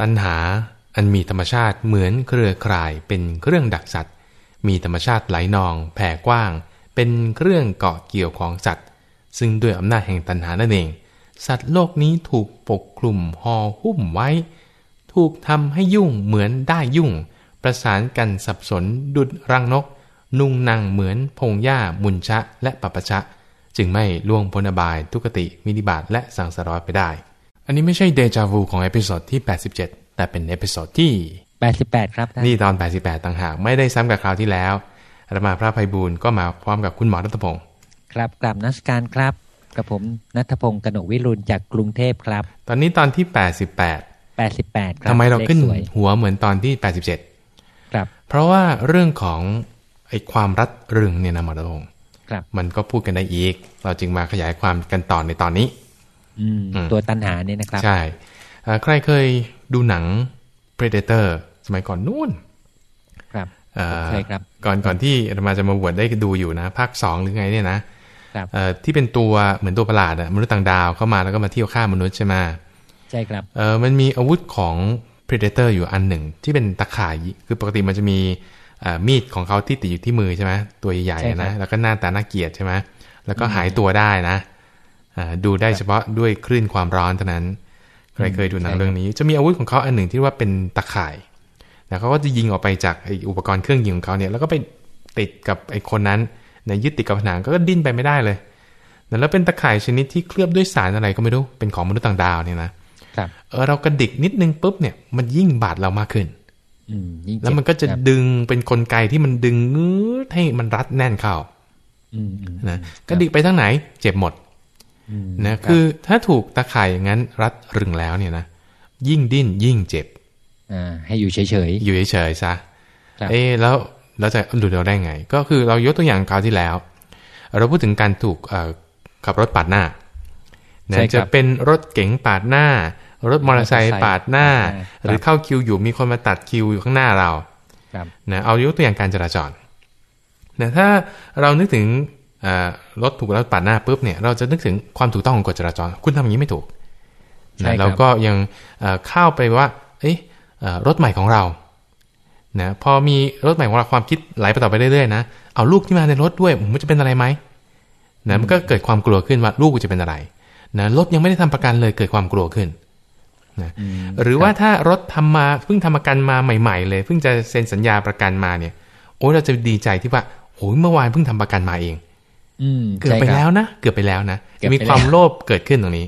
ตัณหาอันมีธรรมชาติเหมือนเครือข่ายเป็นเครื่องดักสัตว์ มีธรรมชาติไหลนอง แผ่กว้าง เป็นเครื่องเกาะเกี่ยวของสัตว์ ซึ่งด้วยอำนาจแห่งตัณหานั่นเอง สัตว์โลกนี้ถูกปกคลุมห่อหุ้มไว้ ถูกทำให้ยุ่งเหมือนได้ยุ่ง ประสานกันสับสนดุดรังนก นุ่งนางเหมือนพงหญ้ามุนชะและปะปะชะ จึงไม่ล่วงพ้นอบายทุกติมินิบาตและสังสารวัฏไปได้ อันนี้ไม่ใช่ déjà vu ของ episode ที่ 87 แต่เป็น episode ที่ 88 ครับท่านนี่ตอน 88 ต่างหาก ไม่ได้ซ้ำกับคราวที่แล้วอาตมาพระไพบูลย์ก็มาพร้อมกับคุณหมอณัฐพงศ์ครับกราบนมัสการครับกับผมณัฐพงศ์กนกวิรุณจากกรุงเทพครับ ตอนนี้ตอนที่ 88 88 ครับทำไมเราขึ้นเลขสวยหัวเหมือนตอนที่ 87 ครับ เพราะว่าเรื่องของไอ้ความรัดรึงเนี่ยนะหมอณัฐพงศ์ครับมันก็พูดกันได้อีก เราจึงมาขยายความกันต่อในตอนนี้อืมอืม ตัวตันหาเนี่ยนะครับ ใช่เอ่อใครเคยดูหนัง Predator สมัยก่อนนู่น ครับเอ่อเคยครับ ก่อนก่อนที่อาตมาจะมาบวชได้ดูอยู่นะ ภาคสองหรือไงเนี่ยนะครับเอ่อที่เป็นตัวเหมือนตัวประหลาดอะมนุษย์ต่างดาวเข้ามาแล้วก็มาเที่ยวฆ่ามนุษย์ใช่ไหมใช่ครับเออมันมีอาวุธของ Predator อยู่อันหนึ่ง ที่เป็นตะข่ายคือปกติมันจะมีเอ่อมีดของเขาที่ติดอยู่ที่มือใช่ไหมตัวใหญ่ใช่ๆครับนะแล้วก็หน้าตาน่าเกลียดใช่ไหมแล้วก็หายตัวได้นะอ่า ดูได้เฉพาะด้วยคลื่นความร้อนเท่านั้น ใครเคยดูหนังเรื่องนี้ จะมีอาวุธของเขาอันหนึ่งที่ว่าเป็นตะข่ายนะเขาก็จะยิงออกไปจากไอ้อุปกรณ์เครื่องยิงของเขาเนี่ยแล้วก็ไปติดกับไอ้คนนั้นนะยึดติดกับผนังก็ดิ้นไปไม่ได้เลยนะแล้วเป็นตะข่ายชนิดที่เคลือบด้วยสารอะไรก็ไม่รู้ เป็นของมนุษย์ต่างดาวเนี่ยนะครับเออเรากระดิกนิดนึงปุ๊บเนี่ยมันยิ่งบาดเรามากขึ้นอืมยิ่งเจ็บแล้วมันก็จะครับดึงเป็นกลไกที่มันดึงงื้อให้มันรัดแน่นเข้าอืมอืมนะกระดิกไปทางไหน เจ็บหมดอืม นะคือถ้าถูกตะข่ายอย่างนั้นรัดรึงแล้วเนี่ยนะยิ่งดิ้นยิ่งเจ็บอ่าให้อยู่เฉยอยู่เฉยๆซะครับเอ๊ะแล้วเราจะหลุดเราได้ไง ก็คือเรายกตัวอย่างคราวที่แล้ว เราพูดถึงการถูกเอ่อขับรถปาดหน้านะจะเป็นรถเก๋งปาดหน้า รถมอเตอร์ไซค์ปาดหน้า หรือเข้าคิวอยู่มีคนมาตัดคิวอยู่ข้างหน้าเราๆครับนะเอายกตัวอย่างการจราจรนะถ้าเรานึกถึงเอ่อ รถถูกรถปาดหน้าปุ๊บเนี่ยเราจะนึกถึงความถูกต้องของกฎจราจร คุณทำอย่างนี้ไม่ถูกใช่นะครับเราก็ยังเอ่อเข้าไปว่า เอ๊ะเอ่อรถใหม่ของเรานะพอมีรถใหม่ของเราความคิดไหลไปต่อไปเรื่อยๆนะเอาลูกที่มาในรถด้วยมันจะเป็นอะไรไหมนะมันก็เกิดความกลัวขึ้นว่าลูกจะเป็นอะไรนะรถยังไม่ได้ทำประกันเลยเกิดความกลัวขึ้นนะอืมหรือว่าถ้ารถทำมาเพิ่งทำประกันมาใหม่ ๆ เลย เพิ่งจะเซ็นสัญญาประกันมาเนี่ย โอ้ยเราจะดีใจที่ว่าโอ้ยเมื่อวานเพิ่งทำประกันมาเองอืม เกือบไปใช่คแล้วบนะเกือบไปแล้วนะเกือบไปมีแล้วความโลภเกิดขึ้นตรงนี้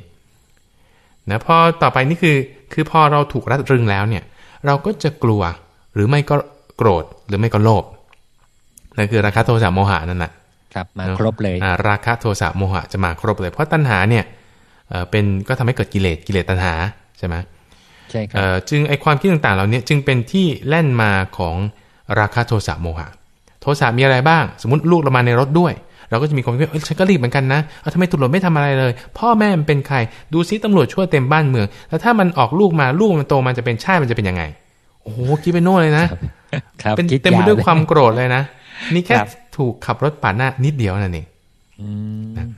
นะพอต่อไปนี่คือ คือพอเราถูกรัดรึงแล้วเนี่ย เราก็จะกลัวหรือไม่ก็โกรธหรือไม่ก็โลภนั่นคือราคะโทสะโมหะนั่นแหละครับมาเนอะครบเลยอ่าราคะโทสะโมหะจะมาครบเลย เพราะตัณหาเนี่ยเอ่อเป็นก็ทำให้เกิดกิเลสกิเลสตัณหาใช่ไหมใช่ครัเอ่บอจึงไอความคิดต่างๆเหล่านี้จึงเป็นที่แล่นมาของราคะโทสะโมหะ โทสะมีอะไรบ้าง สมมติลูกเรามาในรถด้วย เราก็จะมีความคิดว่าเอ้ยฉันก็รีบเหมือนกันนะเอาทำไมตำรวจไม่ทำอะไรเลย พ่อแม่มันเป็นใคร ดูซิตำรวจชั่วเต็มบ้านเมือง แล้วถ้ามันออกลูกมาลูกมันโตมันจะเป็นชาติมันจะเป็นยังไง โอ้โหคิดไปโน่นเลยนะครับเป็นคิดเต็มไปยาวด้วยเลยความโกรธเลยนะนี่แค่ครับถูกขับรถปาดหน้านิดเดียวนั่นเองอืม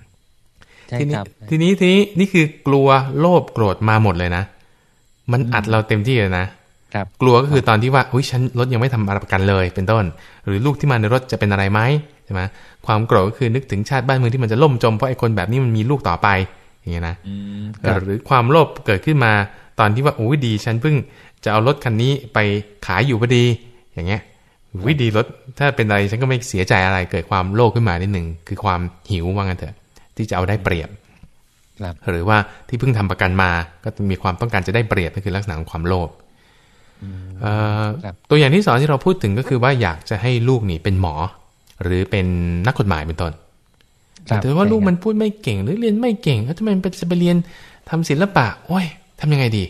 ใช่ทีนี้ครับทีนี้ทีนี้นี่คือกลัวโลภโกรธมาหมดเลยนะ มันอัดเราเต็มที่เลยนะ ครับกลัวก็คือตอนที่ว่าอุ้ยฉันรถยังไม่ทำประกันเลยเป็นต้น หรือลูกที่มาในรถจะเป็นอะไรไหมใช่ไหมความโกรธก็คือนึกถึงชาติบ้านเมืองที่มันจะล่มจมเพราะไอ้คนแบบนี้มันมีลูกต่อไปอย่างเงี้ยนะอืมครับหรือความโลภเกิดขึ้นมาตอนที่ว่าอุ้ยดี ฉันเพิ่งจะเอารถคันนี้ไปขายอยู่พอดี อย่างเงี้ยอุ้ยดีรถถ้าเป็นอะไรฉันก็ไม่เสียใจอะไรเกิดความโลภขึ้นมานิดหนึ่งคือความหิวว่างั้นเถอะ ที่จะเอาได้เปรียบครับหรือว่าที่เพิ่งทำประกันมาก็มีความต้องการจะได้เปรียบนั่นคือลักษณะของความโลภเอ่อครับ ตัวอย่างที่สองที่เราพูดถึงก็คือว่าอยากจะให้ลูกนี่เป็นหมอ หรือเป็นนักกฎหมายเป็นต้นครับแต่ว่าลูกใช่ครับมันพูดไม่เก่งหรือเรียนไม่เก่งแล้วทำไมมันจะไปเรียนทำศิลปะโอ้ยทำยังไงดี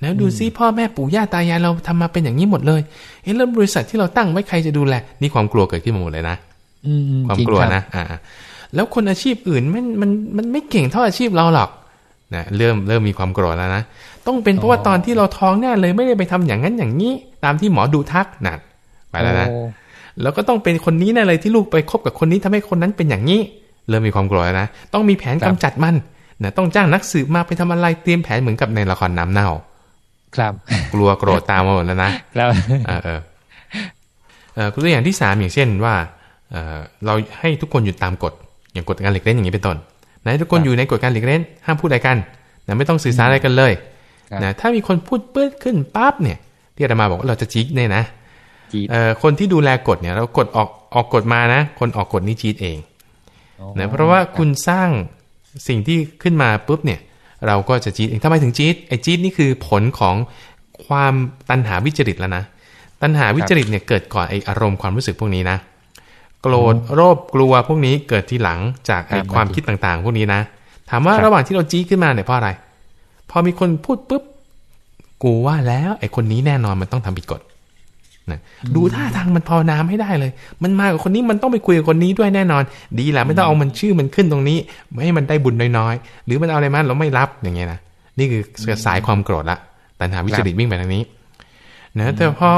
แล้วดูซิพ่อแม่ปู่ย่าตายายเราทำมาเป็นอย่างนี้หมดเลยเอ๊ะแล้วบริษัทที่เราตั้งไว้ใครจะดูแลนี่ความกลัวเกิดขึ้นมาหมดเลยนะอืมความจริงกลัวรับนะอ่าแล้วคนอาชีพอื่นมันมันมันไม่เก่งเท่าอาชีพเราหรอกนะเริ่มเริ่มมีความโกรธแล้วนะ ต้องเป็นเพราะว่าตอนที่เราท้องแน่เลยไม่ได้ไปทำอย่างนั้นอย่างนี้ ตามที่หมอดูทักนะไปแล้วนะโอ้แล้วก็ต้องเป็นคนนี้แน่เลยที่ลูกไปคบกับคนนี้ทำให้คนนั้นเป็นอย่างนี้ เริ่มมีความโกรธแล้วนะต้องมีแผนกำจัดมันนะต้องจ้างนักสืบมาไปทำอะไรเตรียมแผนเหมือนกับในละครน้ำเน่า ครับ กลัวโกรธตามมาหมดแล้วนะครับเออเออเออตัวอย่างที่สามอย่างเช่นว่าเออเราให้ทุกคนอยู่ตามกฎอย่างกฎการหลีกเล่นอย่างนี้เป็นต้นนะทุกคนอยู่ในกฎการหลีกเล่นห้ามพูดอะไรกันนะไม่ต้องสื่อสารอะไรกันเลยครับ นะถ้ามีคนพูดปื้ดขึ้นปั๊บเนี่ย ที่อาตมาบอกว่าเราจะจี๊ดเนี่ยนะจีดเอ่อคนที่ดูแลกฎเนี่ย เรากฎออกออกกฎมานะ คนออกกฎนี้จี๊ดเองอ๋อนะเพราะว่าคุณสร้างสิ่งที่ขึ้นมาปุ๊บเนี่ย เราก็จะจี๊ดเองทำไมถึงจี๊ดไอ้จี๊ดนี่คือผลของความตัณหาวิจริตแล้วนะตัณหาวิจริตเนี่ยเกิดก่อนไอ้อารมณ์ความรู้สึกพวกนี้นะโกรธโลภกลัวพวกนี้เกิดทีหลังจากไอ้ครับความคิดต่างๆ พวกนี้นะ ถามว่าครับระหว่างที่เราจี๊ดขึ้นมาเนี่ยเพราะอะไร พอมีคนพูดปุ๊บ กูว่าแล้ว ไอ้คนนี้แน่นอนมันต้องทำผิดกฎนะดูท่าทางมันภาวนาไม่ได้เลย มันมากับคนนี้มันต้องไปคุยกับคนนี้ด้วยแน่นอน ดีแหละไม่ต้องเอามันชื่อมันขึ้นตรงนี้ ไม่ให้มันได้บุญน้อยๆ หรือมันเอาอะไรมาเราไม่รับอย่างเงี้ยนะนี่คือสายความโกรธละตัณหาวิจริตวิ่งไปทางนี้นะแต่พอ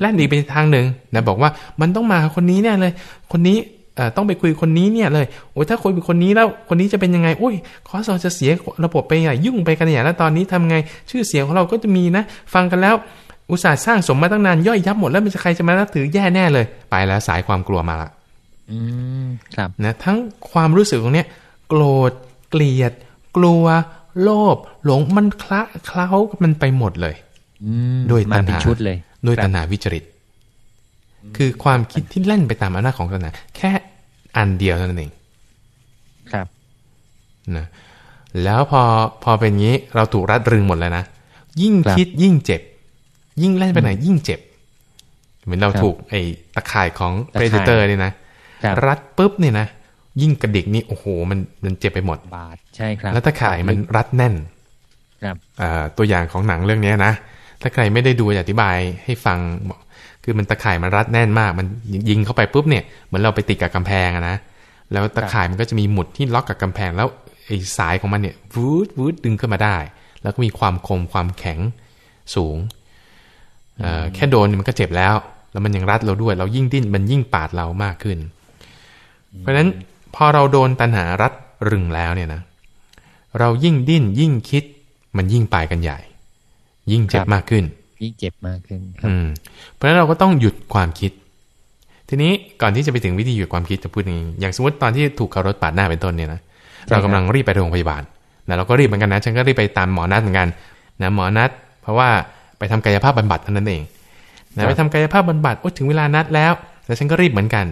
แล่นดีไปทางหนึ่งนะบอกว่ามันต้องมากับคนนี้เนี่ยเลย คนนี้เอ่อ ต้องไปคุยกับคนนี้เนี่ยเลยโอ้ยถ้าคุยกับคนนี้แล้วคนนี้จะเป็นยังไงโอ้ยคอสเราจะเสียระบบไปใหญ่ยุ่งไปกันใหญ่แล้วตอนนี้ทำไงชื่อเสียงของเราก็จะมีนะฟังกันแล้วอุตส่าห์สร้างสมมาตั้งนานย่อยยับหมดแล้วมันจะใครจะมานับถือแย่แน่เลย ไปแล้วสายความกลัวมาละอืมครับนะทั้งความรู้สึกตรงเนี้ยโกรธเกลียด กลัว โลภหลงมันคละเคล้ามันไปหมดเลย อืมด้วยมาตัณเป็นหาชุดเลยด้วยครับตัณหาวิจริต คือความคิดที่เล่นไปตามอำนาจของตัณหาแค่อันเดียวเท่านั้นเองครับนะแล้วพอพอเป็นงี้เราถูกรัดรึงหมดแล้วนะยิ่งครับคิดยิ่งเจ็บ ยิ่งเล่นไปไหนยิ่งเจ็บ เหมือนเราครับถูกไอ้ตะข่ายของตะข่าย predator นี่นะครับรัดปุ๊บเนี่ยนะยิ่งกระดิกนี่โอ้โห มันมันเจ็บไปหมดบาทใช่ครับ แล้วตะข่ายมันรัดแน่น ครับอ่าตัวอย่างของหนังเรื่องนี้นะถ้าใครไม่ได้ดูจะอธิบายให้ฟังบอก คือมันตะข่ายมันรัดแน่นมาก มันยิงเข้าไปปุ๊บเนี่ยเหมือนเราไปติดกับกำแพงอะนะแล้วตะข่ายมันก็จะมีหมุดที่ล็อกกับกำแพง แล้วไอ้สายของมันเนี่ยวูดวูดดึงขึ้นมาได้ แล้วก็มีความคมความแข็งสูงเอ่อแค่โดนมันก็เจ็บแล้ว แล้วมันยังรัดเราด้วย เรายิ่งดิ้นมันยิ่งปาดเรามากขึ้น เพราะฉะนั้นพอเราโดนตันหารัดรึงแล้วเนี่ยนะ เรายิ่งดิ้นยิ่งคิด มันยิ่งไปกันใหญ่ ยิ่งเจ็บมากขึ้น ยิ่งเจ็บมากขึ้นครับอืมเพราะฉะนั้นเราก็ต้องหยุดความคิด ทีนี้ก่อนที่จะไปถึงวิธีหยุดความคิดจะพูดอย่างนี้อย่างสมมติตอนที่ถูกขับรถปาดหน้าเป็นต้นเนี่ยนะเรากำลังรีบไปโรงพยาบาลนะเราก็รีบเหมือนกันนะฉันก็รีบไปตามหมอนัดเหมือนกันนะหมอนัด เพราะว่าไปทำกายภาพบำบัดเท่านั้นเองนะไปทำกายภาพบำบัดโอ้ถึงเวลานัดแล้วแล้วฉันก็รีบเหมือนกัน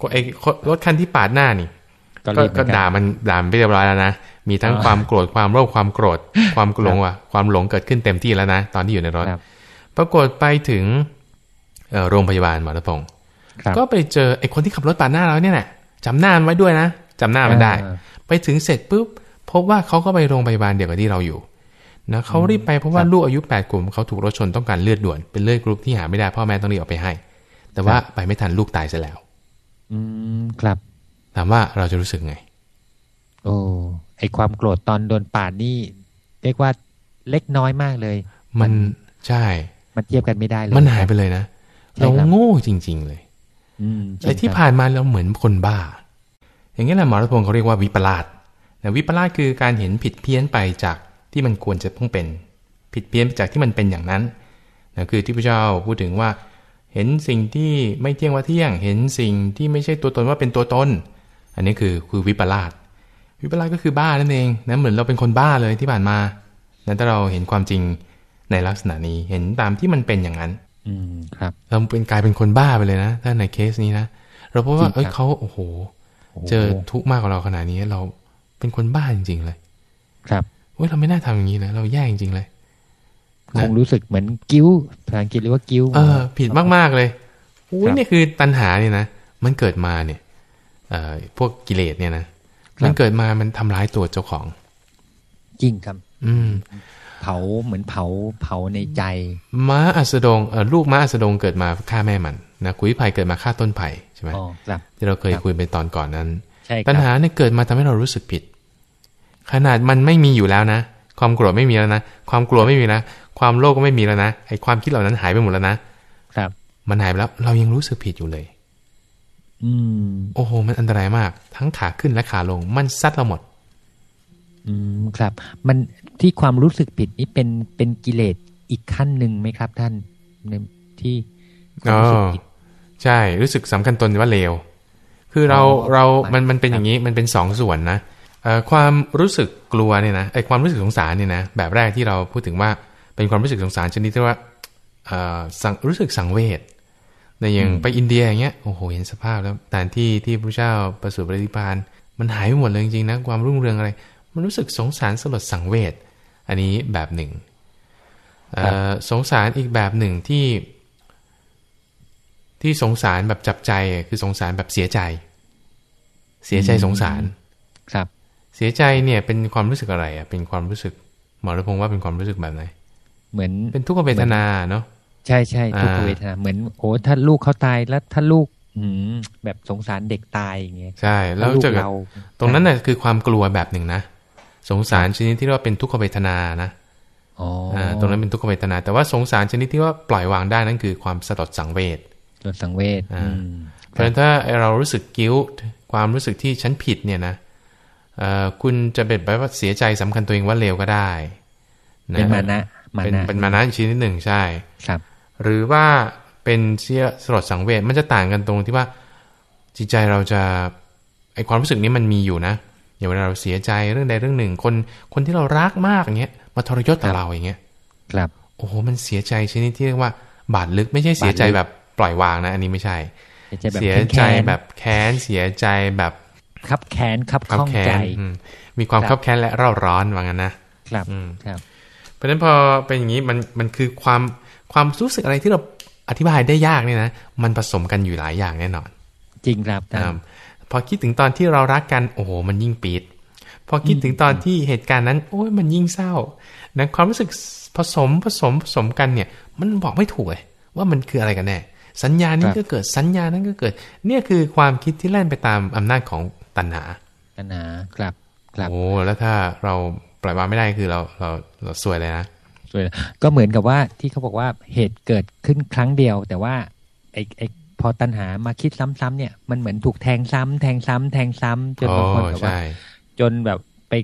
ก็ไอ้รถคันที่ปาดหน้านี่ ก็ก็รีบเหมืก็อนกันด่ามันด่ามันไปเรียบร้อยแล้วนะ มีทั้งอ๋อความโกรธความโลภความโกรธความหลงว่ะความหลงเกิดขึ้นเต็มที่แล้วนะ ตอนที่อยู่ในรถครับปรากฏไปถึงเอ่อโรงพยาบาลหมอรัตพงศ์ครับก็ไปเจอไอ้คนที่ขับรถปาดหน้าเราเนี่ยแหละจำหน้ามันไว้ด้วยนะจำหน้ามันได้อ่าไปถึงเสร็จปุ๊บพบว่าเขาก็ไปโรงพยาบาลเดียวกับที่เราอยู่นะเขารีบไปเพราะว่าลูกอายุแปดขวบเขาถูกรถชนต้องการเลือดด่วนเป็นเลือดกรุ๊ปที่หาไม่ได้พ่อแม่ต้องรีบเอาไปให้ แต่ว่าไปไม่ทันลูกตายซะแล้ว อืมครับถามว่าเราจะรู้สึกไง โอ้ไอความโกรธตอนโดนปาดนี่เรียกว่าเล็กน้อยมากเลย มันใช่ มันเทียบกันไม่ได้เลยมันหายไปเลยนะใช่เราครับโง่จริง ๆ เลยอืมจริงไอ้ที่ครับผ่านมาเราเหมือนคนบ้า อย่างนี้แหละหมอรัตพงศ์เขาเรียกว่าวิปลาสนะวิปลาสคือการเห็นผิดเพี้ยนไปจากที่มันควรจะต้องเป็น ผิดเพี้ยนไปจากที่มันเป็นอย่างนั้นนะคือที่พระเจ้าพูดถึงว่า เห็นสิ่งที่ไม่เที่ยงว่าเที่ยง เห็นสิ่งที่ไม่ใช่ตัวตนว่าเป็นตัวตน อันนี้คือคือวิปลาสวิปลาสก็คือบ้านั่นเองนะเหมือนเราเป็นคนบ้าเลยที่ผ่านมานั้นถ้าเราเห็นความจริงในลักษณะนี้เห็นตามที่มันเป็นอย่างนั้น อืมครับ เราเป็นกลายเป็นคนบ้าไปเลยนะถ้าในเคสนี้นะเราเพราะว่าจริงครับเอ้ยเขาโอ้โหโอ้เจอทุกข์มากกว่าเราขนาดนี้เราเป็นคนบ้าจริง ๆ เลย ครับเว้ยเราไม่น่าทำอย่างนี้นะเราแย่จริงๆเลยคงรู้สึกเหมือนกิ้วภาษาอังกฤษเรียกว่ากิ้วเออ ผิดมากๆเลยโอ้ครัยบเนี่ยคือตัณหาเนี่ยนะมันเกิดมาเนี่ยเอ่อ พวกกิเลสเนี่ยนะครับมันเกิดมามันทำร้ายตัวเจ้าของ จริงครับ อืม เผาเหมือนเผาเผาในใจ ม้าอัสดงเออลูกม้าอัสดงเกิดมาฆ่าแม่มันนะกุยไผ่เกิดมาฆ่าต้นไผ่ใช่ไหมอ๋อครับที่เราเคยครับคุยไปตอนก่อนนั้นใช่คปัญรับหาเนี่ยเกิดมาทำให้เรารู้สึกผิด ขนาดมันไม่มีอยู่แล้วนะความโกรธไม่มีแล้วนะความกลัวไม่มีนะความโลภก็ไม่มีแล้วนะไอ้ความคิดเหล่านั้นหายไปหมดแล้วนะครับ มันหายไปแล้ว เรายังรู้สึกผิดอยู่เลย อืม โอ้โห มันอันตรายมาก ทั้งขาขึ้นและขาลง มันซัดเราหมด อืมครับ มันที่ความรู้สึกผิดนี้เป็นเป็นกิเลสอีกขั้นหนึ่งไหมครับ ท่านในที่ควาอ๋มอรู้สึกผิดใช่ รู้สึกสำคัญตนว่าเลว คือเราอ๋อเรา มัมันนมันเป็นอย่างนี้ มันเป็นสองส่วนนะเอ่อความรู้สึกกลัวเนี่ยนะไอ้ความรู้สึกสงสารเนี่ยนะ แบบแรกที่เราพูดถึงว่า เป็นความรู้สึกสงสารชนิดที่ว่าเอ่อสังรู้สึกสังเวช ในอย่างไปอินเดียอย่างเงี้ยโอ้โหเห็นสภาพแล้วสถานที่ที่พระเจ้าประสูติปฏิพานมันหายไปหมดเลยจริงๆนะความรุ่งเรืองอะไร มันรู้สึกสงสารสลดสังเวชอันนี้แบบหนึ่งเอ่อสงสารอีกแบบหนึ่งที่ ที่สงสารแบบจับใจอะคือสงสารแบบเสียใจ เสียใจสงสารครับ เสียใจเนี่ยเป็นความรู้สึกอะไรอะเป็นความรู้สึกหมอรพงษ์ว่าเป็นความรู้สึกแบบไหนเหมือนเป็นทุกขเวทนาเนาะ ใช่ใช่ทุกขอ่าเวทนาเหมือนโอ้ถ้าลูกเขาตายแล้วถ้าลูกอืมแบบสงสารเด็กตายอย่างเงี้ยใช่ แล้วถ้าลูกเจะเรา ตรงนั้นน่ะคือความกลัวแบบหนึ่งนะ สงสารชนิดที่เรียกว่าเป็นทุกขเวทนานะอ๋อออ่าตรงนั้นเป็นทุกขเวทนา แต่ว่าสงสารชนิดที่ว่าปล่อยวางได้นั่นคือความสลดสังเวชโดนสังเวชอ่าอืมเพราะฉะนั้นถ้าเรารู้สึกกิ้วความรู้สึกที่ฉันผิดเนี่ยนะเอ่อคุณจะเป็นแบบว่าเสียใจสำคัญตัวเองว่าเลวก็ได้เป็นมานะมาเป็นนะเป็นมานะอีกชนิดหนึ่งใช่ ครับ หรือว่าเป็นเสียสลดสังเวชมันจะต่างกันตรงที่ว่าจิตใจเราจะไอความรู้สึกนี้มันมีอยู่นะอย่างเวลาเราเสียใจเรื่องใดเรื่องหนึ่ง คนคนที่เรารักมากอย่างเงี้ยมาทรยศต่อเราอย่างเงี้ยครับโอ้โหมันเสียใจชนิดที่เรียกว่า บาดลึกไม่ใช่เสียใจบาดลึกแบบปล่อยวางนะ อันนี้ไม่ใช่ เสียใจแบบเสียแค้นใจๆแบบแค้นเสียใจแบบคับแค้นคับคับข้องแค้ใจนอืมมีความครับคับแค้นและเร่าร้อนว่างั้นนะครับอืมครับเพราะฉะนั้นพอเป็นอย่างนี้มันมันคือความ ความรู้สึกอะไรที่เราอธิบายได้ยากเนี่ยนะมันผสมกันอยู่หลายอย่างแน่นอน จริงครับท่านอ่าพอคิดถึงตอนที่เรารักกันโอ้โหมันยิ่งปีดพอคิดถึงตอนที่เหตุการณ์นั้น โอ้ยมันยิ่งเศร้านะความรู้สึกผสมผสมผสมกันเนี่ย มันบอกไม่ถูกเลยว่ามันคืออะไรกันแน่สัญญานี้ก็เกิดสัญญานั้นก็เกิด เนี่ยคือความคิดที่แล่นไปตามอำนาจของตัณหาปัญหาครับครับโอ้แล้วถ้าเราปล่อยวางไม่ได้คือเราเราเราซวยเลยนะ สวยนะก็เหมือนกับว่าที่เขาบอกว่าเหตุเกิดขึ้นครั้งเดียว แต่ว่าไอ้ไอ้พอตัณหามาคิดซ้ำๆเนี่ยมันเหมือนถูกแทงซ้ำแทงซ้ำแทงซ้ำจนอ๋บางคนอแบบว่าใช่จนแบบไป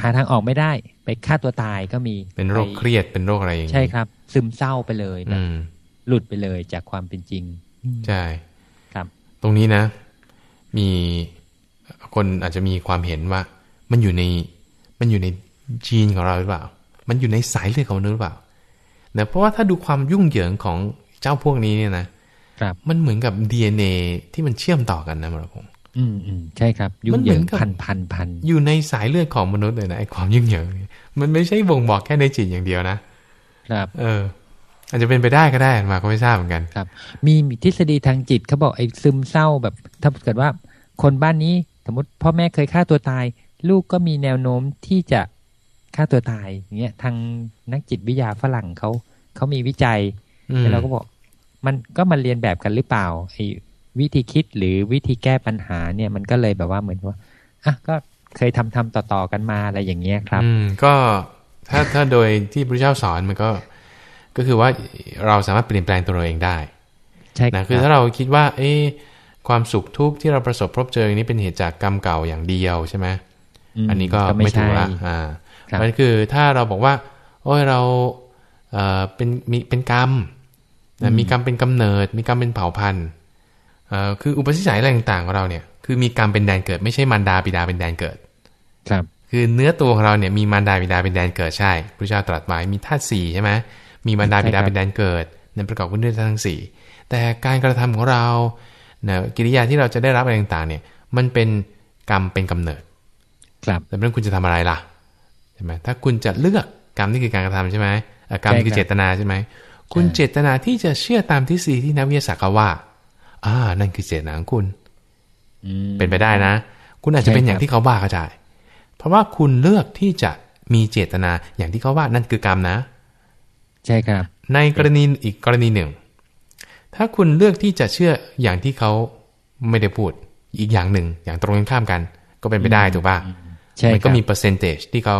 หาทางออกไม่ได้ ไปฆ่าตัวตายก็มีเป็นโรคเครียดเป็นโรคอะไรอย่างนี้ใช่ครับ ซึมเศร้าไปเลยแบอืบมหลุดไปเลยจากความเป็นจริงใช่ครับ ตรงนี้นะ มีคนอาจจะมีความเห็นว่า มันอยู่ในมันอยู่ในจีนของเราหรือเปล่า มันอยู่ในสายเลือดของมนุษย์หรือเปล่าเนะเพราะว่าถ้าดูความยุ่งเหยิงของเจ้าพวกนี้เนี่ยนะครับมันเหมือนกับ DNA ที่มันเชื่อมต่อกันนะมรพงษ์อืมอืมใช่ครับ ยุ่มังนเหเหมืยิองนกับพันพันพันอยู่ในสายเลือดของมนุษย์เลยนะไอ้ความยุ่งเหยิงเนี่ยมันไม่ใช่บ่งบอกแค่ในจิตอย่างเดียวนะครับ เออ อาจจะเป็นไปได้ก็ได้มาก็ไม่ทราบเหมือนกันครับ มีทฤษฎีทางจิตเขาบอกไอ้ซึมเศร้าแบบ ถ้าเกิดว่า คนบ้านนี้สมมติพ่อแม่เคยฆ่าตัวตาย ลูกก็มีแนวโน้มที่จะ ฆ่าตัวตายอย่างเงี้ยทางนักจิตวิทยาฝรั่งเขาเขามีวิจัยอืมแล้วเราก็บอก มันก็มาเรียนแบบกันหรือเปล่าไอ้วิธีคิดหรือวิธีแก้ปัญหาเนี่ยมันก็เลยแบบว่าเหมือนว่าอะก็เคยทำทำต่อๆกันมาอะไรอย่างเงี้ยครับ อืมก็ถ้าถ้าโดยที่พระเจ้าสอนมันก็ ก็คือว่าเราสามารถเปลี่ยนแปลงตัวเราเองได้ใช่นะคือถ้าเราคิดว่า เอ๊ะความสุขทุกข์ที่เราประสบพบเจออย่างนี้เป็นเหตุจากกรรมเก่าอย่างเดียวใช่ไหมมอันนี้ก็ไม่ไม่ถูใช่กละอ่าครับ มันคือถ้าเราบอกว่า โอ้ยเราเอ่อเป็นมีเป็นกรรมนะมีกรรมเป็นกำเนิด มีกรรมเป็นเผ่าพันธุ์เอ่อคืออุปนิสัยอะไรต่างๆของเราเนี่ยคือมีกรรมเป็นแดนเกิด ไม่ใช่มารดาบิดาเป็นแดนเกิด ครับ คือเนื้อตัวของเราเนี่ยมีมารดาบิดาเป็นแดนเกิดใช่พระเจ้าตรัสไว้มีธาตุสี่ใช่ไหมมีมารดาบิดาเป็นแดนเกิดนั่นประกอบขึ้นด้วยธาตุทั้งสี่แต่การกระทำของเราเนี่ยกิริยาที่เราจะได้รับอะไรต่างๆ เนี่ย มันเป็นกรรมเป็นกำเนิด ครับแต่เรื่องคุณจะทำอะไรล่ะใช่ไหมถ้าคุณจะเลือกกรรมนี่คือการกระทำใช่ไหมเอ่อกรรมนี่คือใช่ครับเจตนาใช่ไหมคุณเจตนาที่จะเชื่อตามทฤษฎีที่นักวิทยาศาสตร์เขาว่าอ่านั่นคือเจตนาของคุณอืมเป็นไปได้นะ คุณอาจจะใช่เป็นอย่างครับที่เขาว่าก็ได้เพราะว่าคุณเลือกที่จะมีเจตนาอย่างที่เขาว่านั่นคือกรรมนะ ใช่ครับ ในกรณีอีกกรณีหนึ่ง ถ้าคุณเลือกที่จะเชื่ออย่างที่เขาไม่ได้พูดอีกอย่างหนึ่ง อย่างตรงกันข้ามกัน ก็เป็นไปได้ถูกป่ะใช่มันคก็รับมีเปอร์เซนเตจที่เขา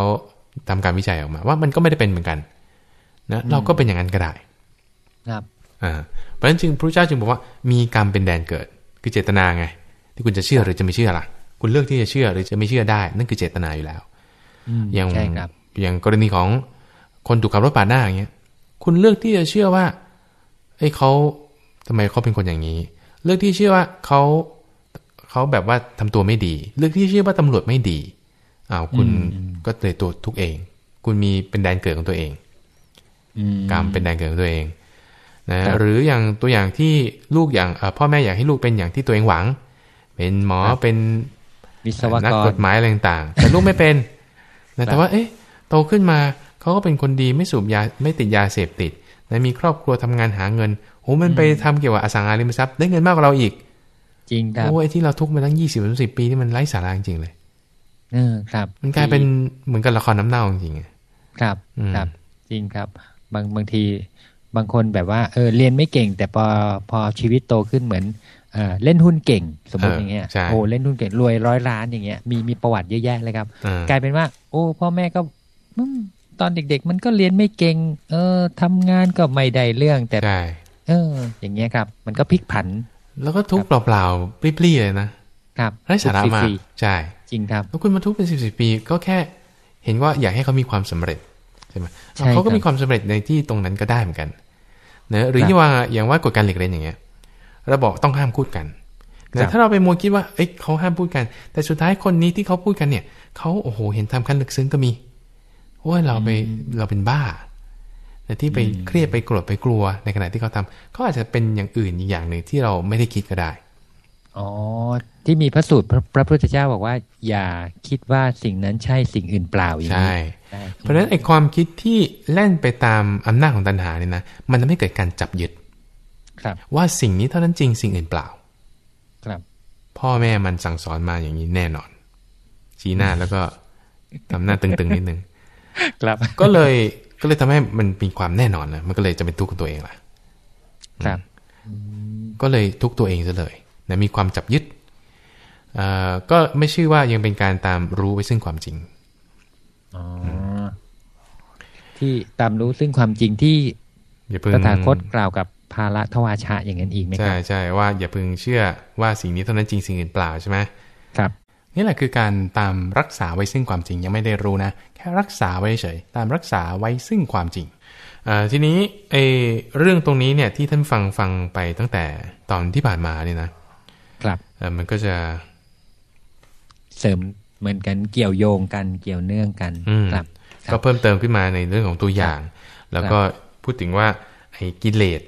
ทำการวิจัยออกมา ว่ามันก็ไม่ได้เป็นเหมือนกันนะเราก็เป็นอย่างนั้นก็ได้ ครับอ่าเพราะฉะนั้นจึงพระเจ้าจึงบอกว่ามีกรรมเป็นแดนเกิด คือเจตนาไง ที่คุณจะเชื่อหรือจะไม่เชื่อล่ะ คุณเลือกที่จะเชื่อหรือจะไม่เชื่อได้ นั่นคือเจตนาอยู่แล้วอืมอย่างใช่ครับอย่างกรณีของคนถูกขับรถปาดหน้าอย่างเงี้ยคุณเลือกที่จะเชื่อว่าเอ้ยเขาทำไมเขาเป็นคนอย่างนี้ เลือกที่เชื่อว่าเขาเขาแบบว่าทำตัวไม่ดี เลือกที่เชื่อว่าตำรวจไม่ดี อ้าวคุณก็เลยตัวทุกเอง คุณมีเป็นแดนเกิดของตัวเองอืมกรรมเป็นแดนเกิดของตัวเองนะครับหรืออย่างตัวอย่างที่ลูกอย่างเอ่อพ่อแม่อยากให้ลูกเป็นอย่างที่ตัวเองหวัง เป็นหมอครับเป็นวิศวนักกรกฎหมายอะไรต่างๆแต่ลูกไม่เป็นนะแต่ว่า เอ๊ะโตขึ้นมาเขาก็เป็นคนดีไม่สูบยาไม่ติดยาเสพติดนะมีครอบครัวทำงานหาเงินโอ้มันไปทำเกี่ยวกับอสังหาริมทรัพย์ได้เงินมากกว่าเราอีก จริงครับโอ้ไอ้ที่เราทุกข์มาตั้งยี่สิบสิบปีนี่มันไร้สาระจริงๆเลย เออครับ มันกลายเป็นเหมือนกับละครน้ำเน่าจริงๆอะครับอืมครับ จริงครับ บางบางทีบางคนแบบว่าเออเรียนไม่เก่ง แต่พอพอชีวิตโตขึ้นเหมือนเออเล่นหุ้นเก่งสมมติอย่างเงี้ยใช่โอ้เล่นหุ้นเก่งรวยร้อยล้านอย่างเงี้ยมีมีประวัติเยอะแยะเลยครับอ่ากลายเป็นว่า โอ้พ่อแม่ก็อืมตอนเด็ก ๆ มันก็เรียนไม่เก่ง เออทำงานก็ไม่ได้เรื่องแต่ใช่เออ อย่างเงี้ยครับ มันก็พลิกผัน แล้วก็ทุกข์เปล่าๆปรี้ๆเลยนะครับไร้สาระมากฟรีใช่ๆ จริงครับแล้วคุณมาทุกข์เป็นสิบสิบปี ก็แค่เห็นว่าอยากให้เขามีความสำเร็จใช่ไหมใช่เขาก็ครับมีความสำเร็จในที่ตรงนั้นก็ได้เหมือนกันเนะหรือครับที่ว่าอย่างว่ากฎการหลีกเล่นอย่างเงี้ยเราบอกต้องห้ามพูดกันครันะบถ้าเราไปมัวคิดว่าเอ้ยเขาห้ามพูดกัน แต่สุดท้ายคนนี้ที่เขาพูดกันเนี่ยเขาโอ้โหเห็นทำขั้นลึกซึ้งก็มีโอ้ยเราไปเราเป็นบ้าแต่ที่ไปเครียดไปโกรธไปกลัวในขณะที่เขาทำเขาอาจจะเป็นอย่างอื่นอีกอย่างหนึ่งที่เราไม่ได้คิดก็ได้ อ๋อ ที่มีพระสูตรพระพระพุทธเจ้าบอกว่า อย่าคิดว่าสิ่งนั้นใช่สิ่งอื่นเปล่าอย่างใช่นี้ได้เพราะฉะนั้นไอ้ความคิดที่แล่นไปตามอำนาจของตัณหาเนี่ยนะมันทำให้เกิดการจับยึด ครับ ว่าสิ่งนี้เท่านั้นจริงสิ่งอื่นเปล่า ครับ พ่อแม่มันสั่งสอนมาอย่างนี้แน่นอน ชี้หน้าแล้วก็ทำหน้าตึงๆนิดนึงครับ ก็เลยก็เลยทำให้มันมีความแน่นอนนะมันก็เลยจะเป็นทุกข์กับตัวเองล่ะ ครับ ก็เลยทุกข์ตัวเองซะเลย นะมีความจับยึดเอ่อก็ไม่ชื่อว่ายังเป็นการตามรู้ไว้ซึ่งความจริงอ๋อที่ตามรู้ซึ่งความจริงที่อย่าเพิ่งตถาคตกล่าวกับภาละทวาชะอย่างนั้นอีกไหมคใช่รับใช่ว่าอย่าเพิ่งเชื่อว่าสิ่งนี้เท่านั้นจริงสิ่งอื่นเปล่าใช่ไหมครับนี่แหละคือการตามรักษาไว้ซึ่งความจริงยังไม่ได้รู้นะแค่รักษาไว้เฉยตามรักษาไว้ซึ่งความจริงอ่าทีนี้ไอเรื่องตรงนี้เนี่ยที่ท่านฟังฟังไปตั้งแต่ตอนที่ผ่านมาเนี่ยนะ ครับเอ่อมันก็จะเสริมเหมือนกันเกี่ยวโยงกันเกี่ยวเนื่องกันอืมครับ ก็เพิ่มเติมขึ้นมาในเรื่องของตัวอย่าง แล้วก็พูดถึงว่าไอ้กิเลส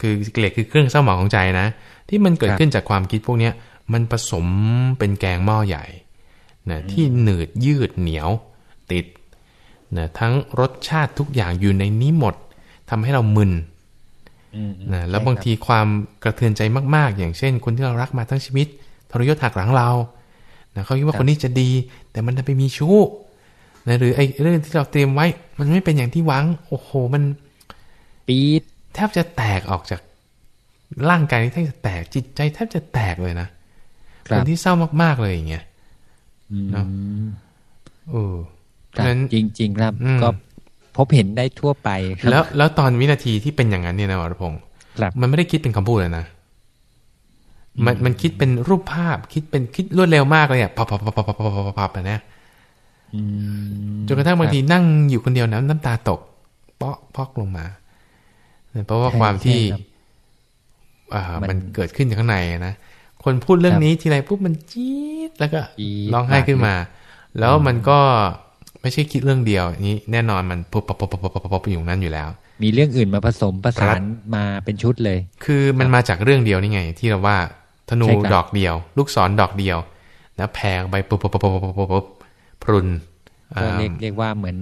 คือกิเลสคือเครื่องเศร้าหมองของใจนะ ที่มันเกิดครับขึ้นจากความคิดพวกเนี้ยมันผสมเป็นแกงหม้อใหญ่นะที่หนืดยืดเหนียวติดนะทั้งรสชาติทุกอย่างอยู่ในนี้หมดทำให้เรามึนอืม นะแล้วใช่บางครับทีความกระเทือนใจมากๆ อย่างเช่น คนที่เรารักมาทั้งชีวิต ทรยศหักหลังเรานะเขาคิดว่าคนนี้จะดี แต่มันดันไปมีชู้นะหรือไอ้เรื่องที่เราเตรียมไว้ มันไม่เป็นอย่างที่หวัง โอ้โห มันปีดแทบจะแตกออกจากร่างกายนี่แทบจะแตกจิตใจแทบจะแตกเลยนะคครับนที่เศร้ามากๆเลยอย่างเงี้ยอืมเนอะเออเพครับราะฉะนั้นจริงๆครับอืมก็ พบเห็นได้ทั่วไปแล้วแล้วตอนวินาทีที่เป็นอย่างนั้นเนี่ยนะอรพงศ์มันไม่ได้คิดเป็นคำพูดนะมันมันคิดเป็นรูปภาพคิดเป็นคิดรวดเร็วมากเลยเนี่ยพับพับพับพับพับพับนะจนกระทั่งบางทีนั่งอยู่คนเดียวน้ำน้ำตาตก เปาะพอกลงมา เพราะว่าความที่อ่ามันเกิดขึ้นอยู่ข้างในนะคนพูดเรื่องนี้ทีไรปุ๊บมันจี๊ดแล้วก็ร้องไห้ขึ้นมา แล้วมันก็ ไม่ใช่คิดเรื่องเดียวนี้แน่นอนมันปุ๊บปุ๊บปุ๊บปุ๊บปุ๊บปุ๊บอยู่นั้นอยู่แล้ว มีเรื่องอื่นมาผสมประสานมาเป็นชุดเลย คือมันมาจากเรื่องเดียวนี่ไง ที่เราว่าธนูดอกเดียว ลูกศรดอกเดียวแล้วแพงไปปุ๊บปุ๊บปุ๊บปุ๊บปุ๊บปุ๊บพรุนก็เรียกเรียกว่าเหมือน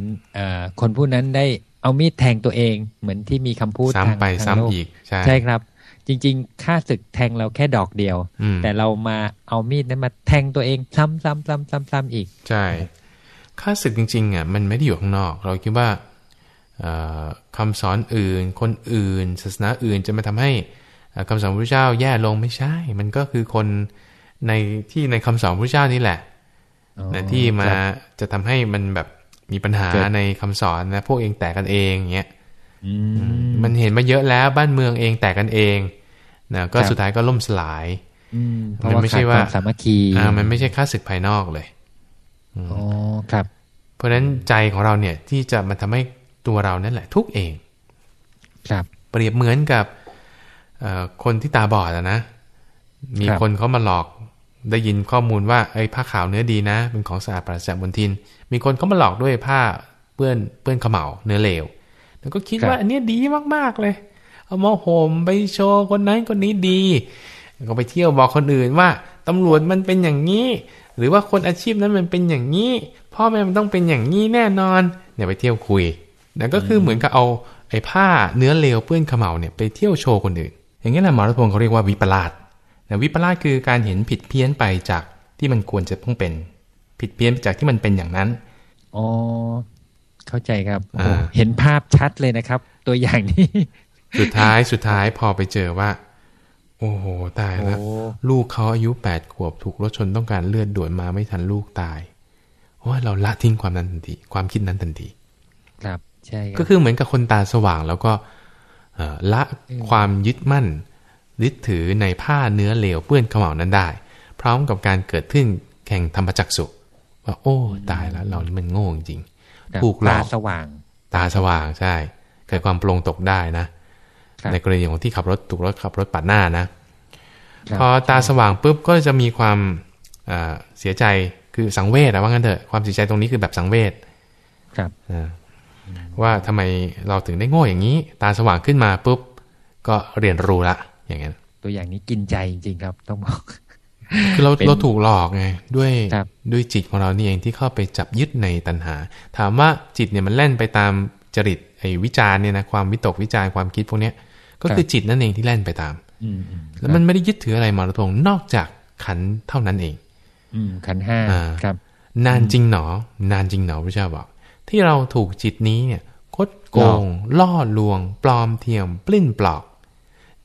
คนผู้นั้นได้เอามีดแทงตัวเอง เหมือนที่มีคำพูดทางซ้ำไปซ้ำอีกใช่ครับ จริงๆค่าศึกแทงเราแค่ดอกเดียว แต่เรามาเอามีดนั้นมาแทงตัวเอง ซ้ำซ้ำซ้ำซ้ำซ้ำอีก ใช่ ค่าศึกจริงๆอะมันไม่ได้อยู่ข้างนอก เราคิดว่าเอ่อคำสอนอื่น คนอื่น ศาสนาอื่นจะมาทำให้เอ่อคำสอนพระเจ้าแย่ลงไม่ใช่ มันก็คือคนในที่ในคำสอนพระเจ้านี่แหละอ๋อนะที่มาครับจะทำให้มันแบบมีปัญหาเกิดในคำสอนนะพวกเองแตกกันเองอย่างเงี้ยอืมมันเห็นมาเยอะแล้วบ้านเมืองเองแตกกันเองนะก็ครับสุดท้ายก็ล่มสลายอืมเพมันราะว่าไม่ใช่ขาดว่าความสามัคคีอ่ามันไม่ใช่ค่าศึกภายนอกเลย อ๋อครับ เพราะฉะนั้นใจของเราเนี่ยที่จะมาทำให้ตัวเรานั่นแหละทุกข์เอง ครับ เปรียบเหมือนกับเอ่อคนที่ตาบอดอะนะ มีครับคนเขามาหลอกได้ยินข้อมูลว่าไอ้ยผ้าขาวเนื้อดีนะ เป็นของสะอาดปราศจากมลทิน มีคนเขามาหลอกด้วยผ้าเปื้อนเปื้อนเขมเหลาเนื้อเหลว แล้วก็คิดว่าอันเนี้ยดีมากๆเลย เอามาห่มไปโชว์คนนั้นคนนี้ดี ก็ไปเที่ยวบอกคนอื่นว่าตำรวจมันเป็นอย่างนี้ หรือว่าคนอาชีพนั้นมันเป็นอย่างนี้ พ่อแม่มันต้องเป็นอย่างนี้แน่นอนเนี่ยไปเที่ยวคุยนั่นก็คือเหมือนกับเอาไอ้ผ้าเนื้อเลวเปื้อนเขมเหลาเนี่ยไปเที่ยวโชว์คนอื่น อย่างนี้แหละหมอรัตพงศ์เขาเรียกว่าวิปลาสนะวิปลาสคือการเห็นผิดเพี้ยนไปจากที่มันควรจะต้องเป็น ผิดเพี้ยนไปจากที่มันเป็นอย่างนั้นอ๋อเข้าใจครับโอ้โหอ่าเห็นภาพชัดเลยนะครับ ตัวอย่างนี้ สุดท้ายสุดท้ายพอไปเจอว่า โอ้โห ตายแล้วโอ้ลูกเขาอายุแปดขวบถูกรถชนต้องการเลือดด่วนมาไม่ทันลูกตายโอ้ยเราละทิ้งความนั้นทันทีความคิดนั้นทันที ครับใช่ครับก็คือเหมือนกับคนตาสว่างแล้วก็เอ่อละความยึดมั่นยึดถือในผ้าเนื้อเหลวเปื้อนเขม่านั้นได้ พร้อมกับการเกิดขึ้นแข่งธรรมจักสุว่าโอ้ตายแล้ว เรานี่มันโง่จริงครับถูกหลตาอกสว่าง ตาสว่างใช่ เกิดความโปร่งตกได้นะครับ ในกรณีของที่ขับรถถูกรถขับรถปาดหน้านะครับพอตาสว่างปุ๊บก็จะมีความเอ่อเสียใจคือสังเวชอะว่างั้นเถอะความเสียใจตรงนี้คือแบบสังเวชครับอ่าว่าทำไมเราถึงได้โง่อย่างนี้ ตาสว่างขึ้นมาปุ๊บก็เรียนรู้ละ อย่างนั้น ตัวอย่างนี้กินใจจริงๆครับ ต้องบอกคือเราเป็นเราถูกหลอกไงด้วยครับด้วยจิตของเรานี่เองที่เข้าไปจับยึดในตัณหา ถามว่าจิตเนี่ยมันแล่นไปตามจริตไอ้วิจารณ์เนี่ยนะความวิตกวิจารณ์ความคิดพวกเนี้ย ก็คือจิตนั่นเองที่แล่นไปตามอืมอืมแล้วมันไม่ได้ยึดถืออะไรมาตรงนอกจากขันธ์เท่านั้นเอง อืมขันธ์ห้าอ่าครับ นานจริงหนอ นานจริงหนอพระเจ้าบอก ที่เราถูกจิตนี้เนี่ย คดโกง ล่อลวง ปลอมเทียม ปลิ้นปลอก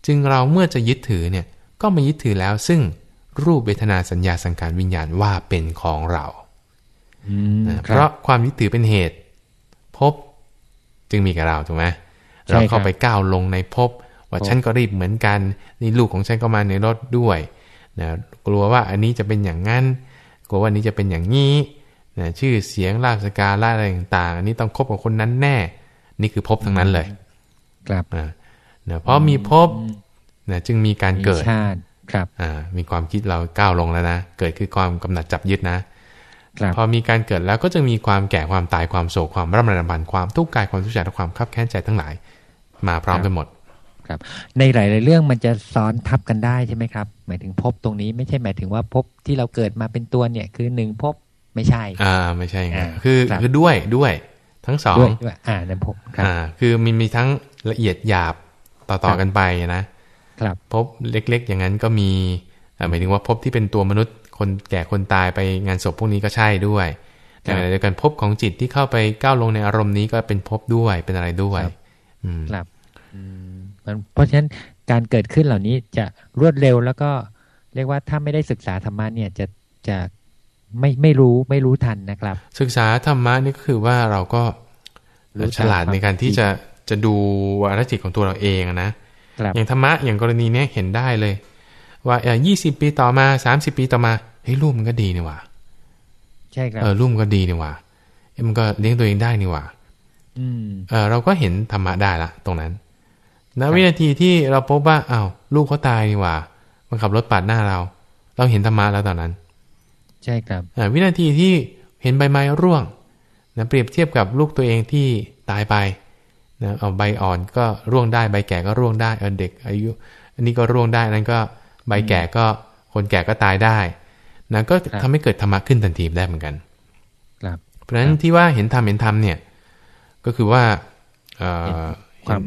จึงเราเมื่อจะยึดถือเนี่ย ก็มายึดถือแล้วซึ่งรูปเวทนาสัญญาสังการวิญญาณว่าเป็นของเราอืมนะคเพรับราะความยึดถือเป็นเหตุภพจึงมีกับเราถูกไหมใช่ เราเข้าครับไปก้าวลงในภพว่าภพฉันก็รีบเหมือนกัน นี่ลูกของฉันก็มาในรถด้วยนะกลัวว่าอันนี้จะเป็นอย่างนั้น กลัวว่าอันนี้จะเป็นอย่างนี้นะชื่อเสียงลาบสการละอะไรต่างๆ อันนี้ต้องคบกับคนนั้นแน่ นี่คือภพทั้งนั้นเลย ครับอ่านะเพราะมีภพนะจึงมีการมีเกิดชาติครับอ่ามีความคิดเราก้าวลงแล้วนะ เกิดคือความกำหนัดจับยึดนะครับพอมีการเกิดแล้วก็จะมีความแก่ความตายความโศกความร่ำไรรำพันความทุกข์กายความทุกข์ใจและความคับแค้นใจทั้งหลาย มาพร้อมกันหมดครับ ในหลาย ๆ เรื่องมันจะซ้อนทับกันได้ใช่ไหมครับ หมายถึงภพตรงนี้ไม่ใช่หมายถึงว่าภพที่เราเกิดมาเป็นตัวเนี่ย คือหนึ่งภพไม่ใช่ อ่า ไม่ใช่ไงอ่าคือครับคือด้วยด้วยทั้งสองด้วยด้วยอ่าในภพครับอ่า คือมันมีทั้งละเอียดหยาบต่อครัต่อบกันไปนะครับภพเล็ก ๆ อย่างนั้นก็มีอ่าหมายถึงว่าภพที่เป็นตัวมนุษย์คนแก่คนตายไปงานศพพวกนี้ก็ใช่ด้วยแต่ครับในเดียวกันภพของจิตที่เข้าไปก้าวลงในอารมณ์นี้ก็เป็นภพด้วยเป็นอะไรด้วยครับ อืมครับอืมมันเพราะฉะนั้นการเกิดขึ้นเหล่านี้จะรวดเร็วแล้วก็เรียกว่าถ้าไม่ได้ศึกษาธรรมะเนี่ยจะจะไม่ไม่รู้ไม่รู้ทันนะครับ ศึกษาธรรมะนี่ก็คือว่าเราก็รู้ฉลาดในการที่จะจะดูวาระจิตของตัวเราเองอะนะครับอย่างธรรมะอย่างกรณีเนี้ยเห็นได้เลย ว่าเออยี่สิบปีต่อมาสามสิบปีต่อมาเฮ้ยรูปมันก็ดีนี่หว่าใช่ครับเออรูปมันก็ดีนี่หว่าเอ้ยมันก็เลี้ยงตัวเองได้นี่หว่าอืมเออเราก็เห็นธรรมะได้ละตรงนั้น ณครับวินาทีที่เราพบว่าอ้าวลูกเขาตายนี่หว่า มันขับรถปาดหน้าเรา เราเห็นธรรมะแล้วตอนนั้น ใช่ครับอ่าวินาทีที่เห็นใบไม้ร่วงนะเปรียบเทียบกับลูกตัวเองที่ตายไปนะเอาใบอ่อนก็ร่วงได้ใบแก่ก็ร่วงได้เออเด็ก อายุ อันนี้ก็ร่วงได้นั้นก็ใบแก่ก็คนแก่ก็ตายได้นะก็ครับทำให้เกิดธรรมะขึ้นทันทีได้เหมือนกัน ครับ เพราะฉะนั้นที่ว่าเห็นธรรมเห็นธรรมเนี่ย ก็คือว่าเอ่อความ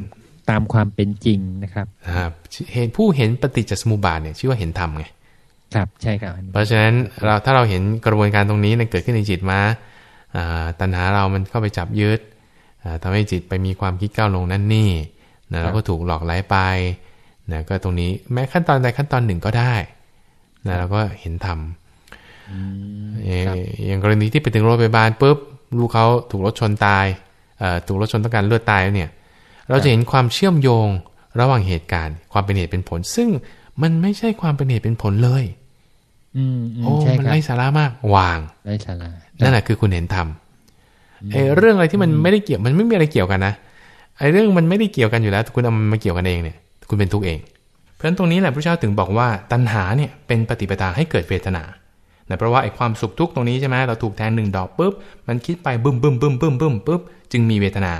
ตามความเป็นจริงนะครับอ่าเห็นผู้เห็นปฏิจจสมุปบาทเนี่ยชื่อว่าเห็นธรรมไงครับใช่ครับอันนี้เพราะฉะนั้นเราถ้าเราเห็นกระบวนการตรงนี้เนี่ยเกิดขึ้นในจิตมาอ่าตัณหาเรามันเข้าไปจับยึดอ่าทำให้จิตไปมีความคิดก้าวลงนั่นนี่นะเราก็ถูกหลอกไหลไปนะก็ตรงนี้แม้ขั้นตอนใดขั้นตอนหนึ่งก็ได้นะเราก็เห็นธรรมอืมเอ่อครับอย่างกรณีที่ไปถึงโรงพยาบาลปุ๊บลูกเขาถูกรถชนตายเอ่อถูกรถชนต้องการเลือดตายแล้วเนี่ย เราจะเห็นความเชื่อมโยงระหว่างเหตุการณ์ ความเป็นเหตุเป็นผล ซึ่งมันไม่ใช่ความเป็นเหตุเป็นผลเลย อืมอืมโอ้ใช่มันครับไร้สาระมาก วางไร้สาระนั่นแหละคือคุณเห็นธรรมไอ้เรื่องอะไรที่มันไม่ได้เกี่ยวมันไม่มีอะไรเกี่ยวกันนะไอ้เรื่องมันไม่ได้เกี่ยวกันอยู่แล้วคุณเอามันมาเกี่ยวกันเองเนี่ย คุณเป็นทุกข์เอง เพราะฉะนั้นตรงนี้แหละพระเจ้าถึงบอกว่าตัณหาเนี่ยเป็นปฏิปทาให้เกิดเวทนานะเพราะว่าไอ้ความสุขทุกข์ตรงนี้ใช่ไหมเราถูกแทงหนึ่งดอกปุ๊บมันคิดไปบึ้มบึ้มบึ้มบึ้มบึ้มปุ๊บจึงมีเวทนา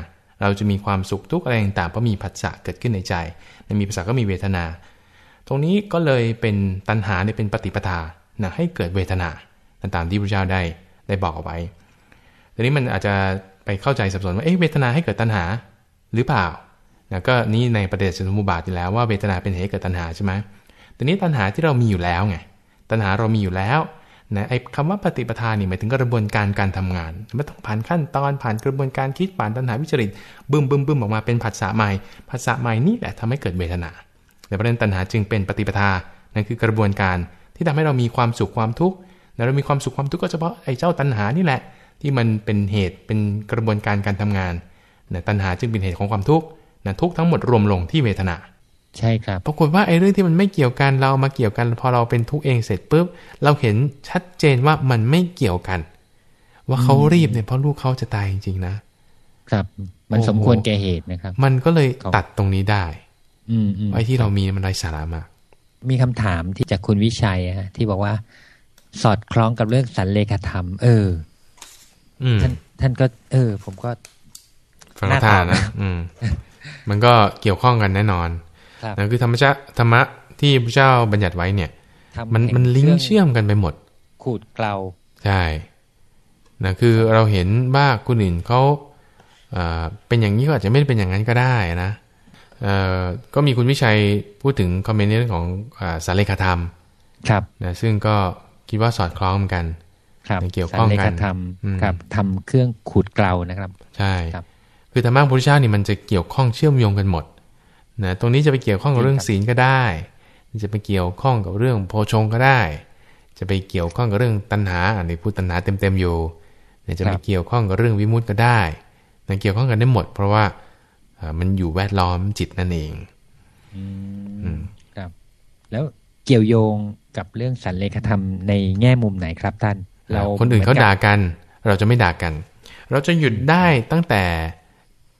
เราจะมีความสุขทุกอะไรต่างๆเพราะมีผัสสะเกิดขึ้นในใจในมีภาษาก็มีเวทนา ตรงนี้ก็เลยเป็นตัณหาเนี่ยเป็นปฏิปทานะให้เกิดเวทนาตามที่พระเจ้าได้ได้บอกเอาไว้ทีนี้มันอาจจะไปเข้าใจสับสนว่าเอ๊ะเวทนาให้เกิดตัณหาหรือเปล่านะก็นี่ในประเด็นสมุบาทอยู่แล้วว่าเวทนาเป็นเหตุเกิดตัณหาใช่ไหมแต่นี้ตัณหาที่เรามีอยู่แล้วไงตัณหาเรามีอยู่แล้ว นะไอ้คำว่าปฏิปทานี่หมายถึงกระบวนการการทำงานไม่ต้องผ่านขั้นตอนผ่านกระบวนการคิดผ่านตัณหาวิจริตบึ้มบึ้มบึ้มออกมาเป็นผัสสะใหม่ผัสสะใหม่นี่แหละทำให้เกิดเวทนาแต่ประเด็นตัณหาจึงเป็นปฏิปทานั่นคือกระบวนการที่ทำให้เรามีความสุขความทุกข์เรามีความสุขความทุกข์ก็เฉพาะไอ้เจ้าตัณหานี่แหละ ที่มันเป็นเหตุเป็นกระบวนการการทำงานนะตัณหาจึงเป็นเหตุของความทุกข์นะทุกทั้งหมดรวมลงที่เวทนา ใช่ครับปรากฏว่าไอ้เรื่องที่มันไม่เกี่ยวกันเรามาเกี่ยวกันพอเราเป็นทุกข์เองเสร็จปุ๊บเราเห็นชัดเจนว่ามันไม่เกี่ยวกัน ว่าเขารีบเนี่ยเพราะลูกเขาจะตายจริงๆนะครับ มันสมควรแก่เหตุนะครับ มันก็เลยตัดตรงนี้ได้ อืมอืมไอ้ที่เรามีมันไร้สาระมากมีคำถามที่จากคุณวิชัยฮะที่บอกว่า สอดคล้องกับเรื่องสันเลขธรรม เอออืมท่านท่านก็ เออ ผมก็ฟังทานนะ อืม มันก็เกี่ยวข้องกันแน่นอนครับ นั่นคือธรรมชาติธรรมะที่พระเจ้าบัญญัติไว้เนี่ยทำมันแห่มันลิงครื่ก์เชื่อมกันไปหมด ขูดเกลาใช่นะคือเราเห็นว่าคนอื่นเขาเอ่อเป็นอย่างนี้ก็อาจจะไม่ได้เป็นอย่างนั้นก็ได้นะเอ่อก็มีคุณวิชัยพูดถึงคอมเมนต์ในเรื่องของอ่าสารเลขาธรรม ครับนะซึ่งก็คิดว่าสอดคล้องเหมือนกันครับเกี่ยวข้องกันสัเลขธรรมอืมครับทำเครื่องขูดเกลานะครับ ใช่ครับคือธรรมะพระพุทธเจ้านี่มันจะเกี่ยวข้องเชื่อมโยงกันหมด นะตรงนี้จะไปเกี่ยวข้องกับเรื่องศีลก็ได้ จะไปเกี่ยวข้องกับเรื่องโพชงก็ได้ จะไปเกี่ยวข้องกับเรื่องตัณหา อันนี้พูดตัณหาเต็มๆอยู่เนี่ยจะไปเกี่ยวข้องกับเรื่องวิมุตติก็ได้นะเกี่ยวข้องกันได้หมด เพราะว่าเอ่อมันอยู่แวดล้อมจิตนั่นเองอืมครับ แล้วเกี่ยวโยงกับเรื่องสันเลขธรรมในแง่มุมไหนครับท่าน เราคนอื่นเขาหมืด่ากับกัน เราจะไม่ด่ากัน เราจะหยุดได้ตั้งแต่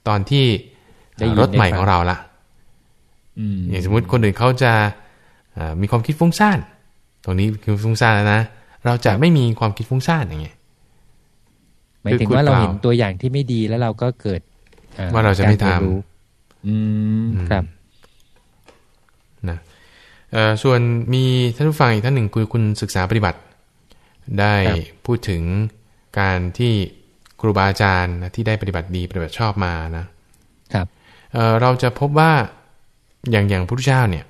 ตอนที่ได้ยินรถใหม่ได้ฟังของเราละ อืมอย่างสมมติคนอื่นเขาจะเอ่อมีความคิดฟุ้งซ่าน ตรงนี้คือฟุ้งซ่านแล้วนะ เราจะไม่มีความคิดฟุ้งซ่านอย่างเงี้ยหมายถึงว่าเราเห็นตัวอย่างที่ไม่ดีแล้วเราก็เกิดอ่ว่าเราจะไม่ทำกยนรู้อืมครับนะเอ่อส่วนมีท่านผู้ฟังอีกท่านหนึ่งคือคุณศึกษาปฏิบัติ ได้ครับพูดถึงการที่ครูบาอาจารย์นะที่ได้ปฏิบัติดีปฏิบัติชอบมานะครับเอ่อเราจะพบว่า อย่างอย่างพระพุทธเจ้าเนี่ย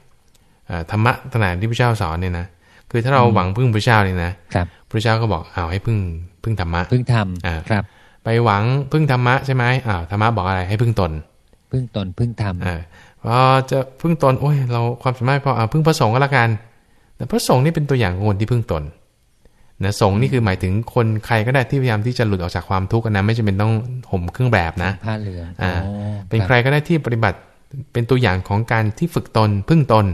เอ่อธรรมะขนาดที่พระเจ้าสอนเนี่ยนะคือถ้าเราหวังพึ่งพระเจ้าเนี่ยนะครับพระเจ้าก็บอกเอาให้พึ่งพึ่งธรรมะเพิ่งทอ่าำครับ ไปหวังพึ่งธรรมะใช่ไหมอ้าวธรรมะบอกอะไรให้พึ่งตนเพิ่งตนเพิ่งทำอ่าพอจะพึ่งตนโอ้ยเราความสามารถพออ่าพึ่งพระสงฆ์ก็แล้วกันแต่พระสงฆ์นี่เป็นตัวอย่างของคนที่พึ่งตนนะสงฆ์นี่คือหมายถึงคนใครก็ได้ที่พยายามที่จะหลุดออกจากความทุกข์นะไม่จำเป็นต้องห่มเครื่องแบบนะผ้าเหลืองอ่าอ๋อเป็นรับใครก็ได้ที่ปฏิบัติ เป็นตัวอย่างของการที่ฝึกตนพึ่งตน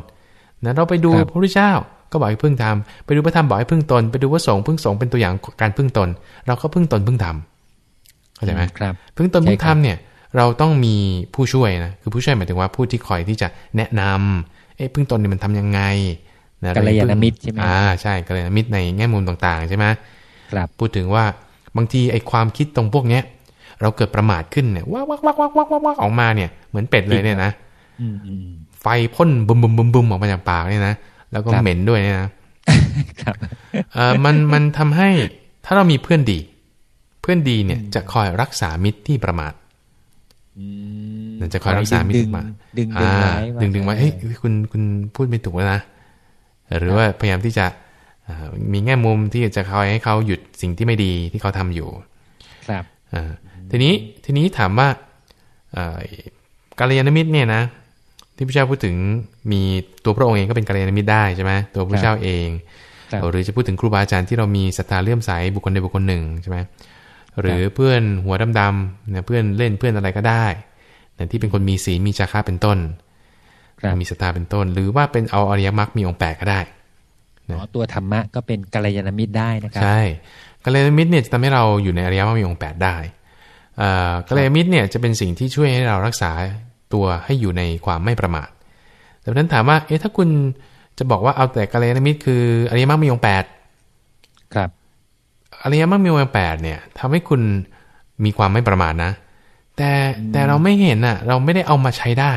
นะเราไปดูครับพระพุทธเจ้าก็บอกให้พึ่งทำไปดูพระธรรมบอกให้พึ่งตน ไปดูพระสงฆ์พึ่งสงฆ์เป็นตัวอย่างของการพึ่งตน เราก็พึ่งตนพึ่งธรรมเข้าใจไหมครับพึ่งตนใช่พึ่งธรรมครับเนี่ยเราต้องมีผู้ช่วยนะคือผู้ช่วยหมายถึงว่าผู้ที่คอยที่จะแนะนำเอ้พึ่งตนเนี่ยมันทำยังไงนะกัลยาณมิตรใช่ไหมอ่าใช่กัลยาณมิตรในแง่มุมต่างๆ ใช่ไหมครับพูดถึงว่าบางทีไอ้ความคิดตรงพวกเนี้ย เราเกิดประมาทขึ้นเนี่ยวักวักวักวักวักวักวักออกมาเนี่ยเหมือนเป็ดเลยเนี่ยนะอืมอืมไฟพ่นบุมบุมบุมบุมออกมาจากปากเนี่ยนะแล้วก็ครับเหม็นด้วยเนี่ยนะครับเออมันมันทำให้ถ้าเรามีเพื่อนดี เพื่อนดีเนี่ยจะคอยรักษามิตรที่ประมาทอืมจะคอยรักษามิตรดึงมาดึงดึงอ่าไว้ว่าดึงดึงไว้เฮ้ยคุณคุณพูดไม่ถูกแล้วนะหรือว่าพยายามที่จะอ่ามีแง่มุมที่จะคอยให้เขาหยุดสิ่งที่ไม่ดีที่เขาทำอยู่ ครับอ่า ทีนี้ทีนี้ถามว่าเอ่อกัลยาณมิตรเนี่ยนะที่พระเจ้าพูดถึงมีตัวพระองค์เองก็เป็นกัลยาณมิตรได้ใช่ไหมตัวพระเจ้าเองครับหรือจะพูดถึงครูบาอาจารย์ที่เรามีศรัทธาเลื่อมใสบุคคลใดบุคคลหนึ่งใช่ไหมหรือเพื่อนหัวดำๆเนี่ยเพื่อนเล่นเพื่อนอะไรก็ได้เนี่ยที่เป็นคนมีศีลมีจาระเป็นต้นครับมีศรัทธาเป็นต้น หรือว่าเป็นเอาอริยมรรคมีองค์แปดก็ได้อ๋อตัวธรรมะก็เป็นกัลยาณมิตรได้นะครับใช่กัลยาณมิตรเนี่ยจะทำให้เราอยู่ในอริยมรรคมีองค์แปดได้เอ่อ กัลยาณมิตรเนี่ยจะเป็นสิ่งที่ช่วยให้เรารักษาตัวให้อยู่ในความไม่ประมาทดังนั้นถามว่า เอ๊ะถ้าคุณจะบอกว่าเอาแต่กัลยาณมิตรคืออริยมรรคมีองค์แปดครับอริยมรรคมีองค์แปดเนี่ยทำให้คุณมีความไม่ประมาทนะ แต่แต่เราไม่เห็นอะ เราไม่ได้เอามาใช้ได้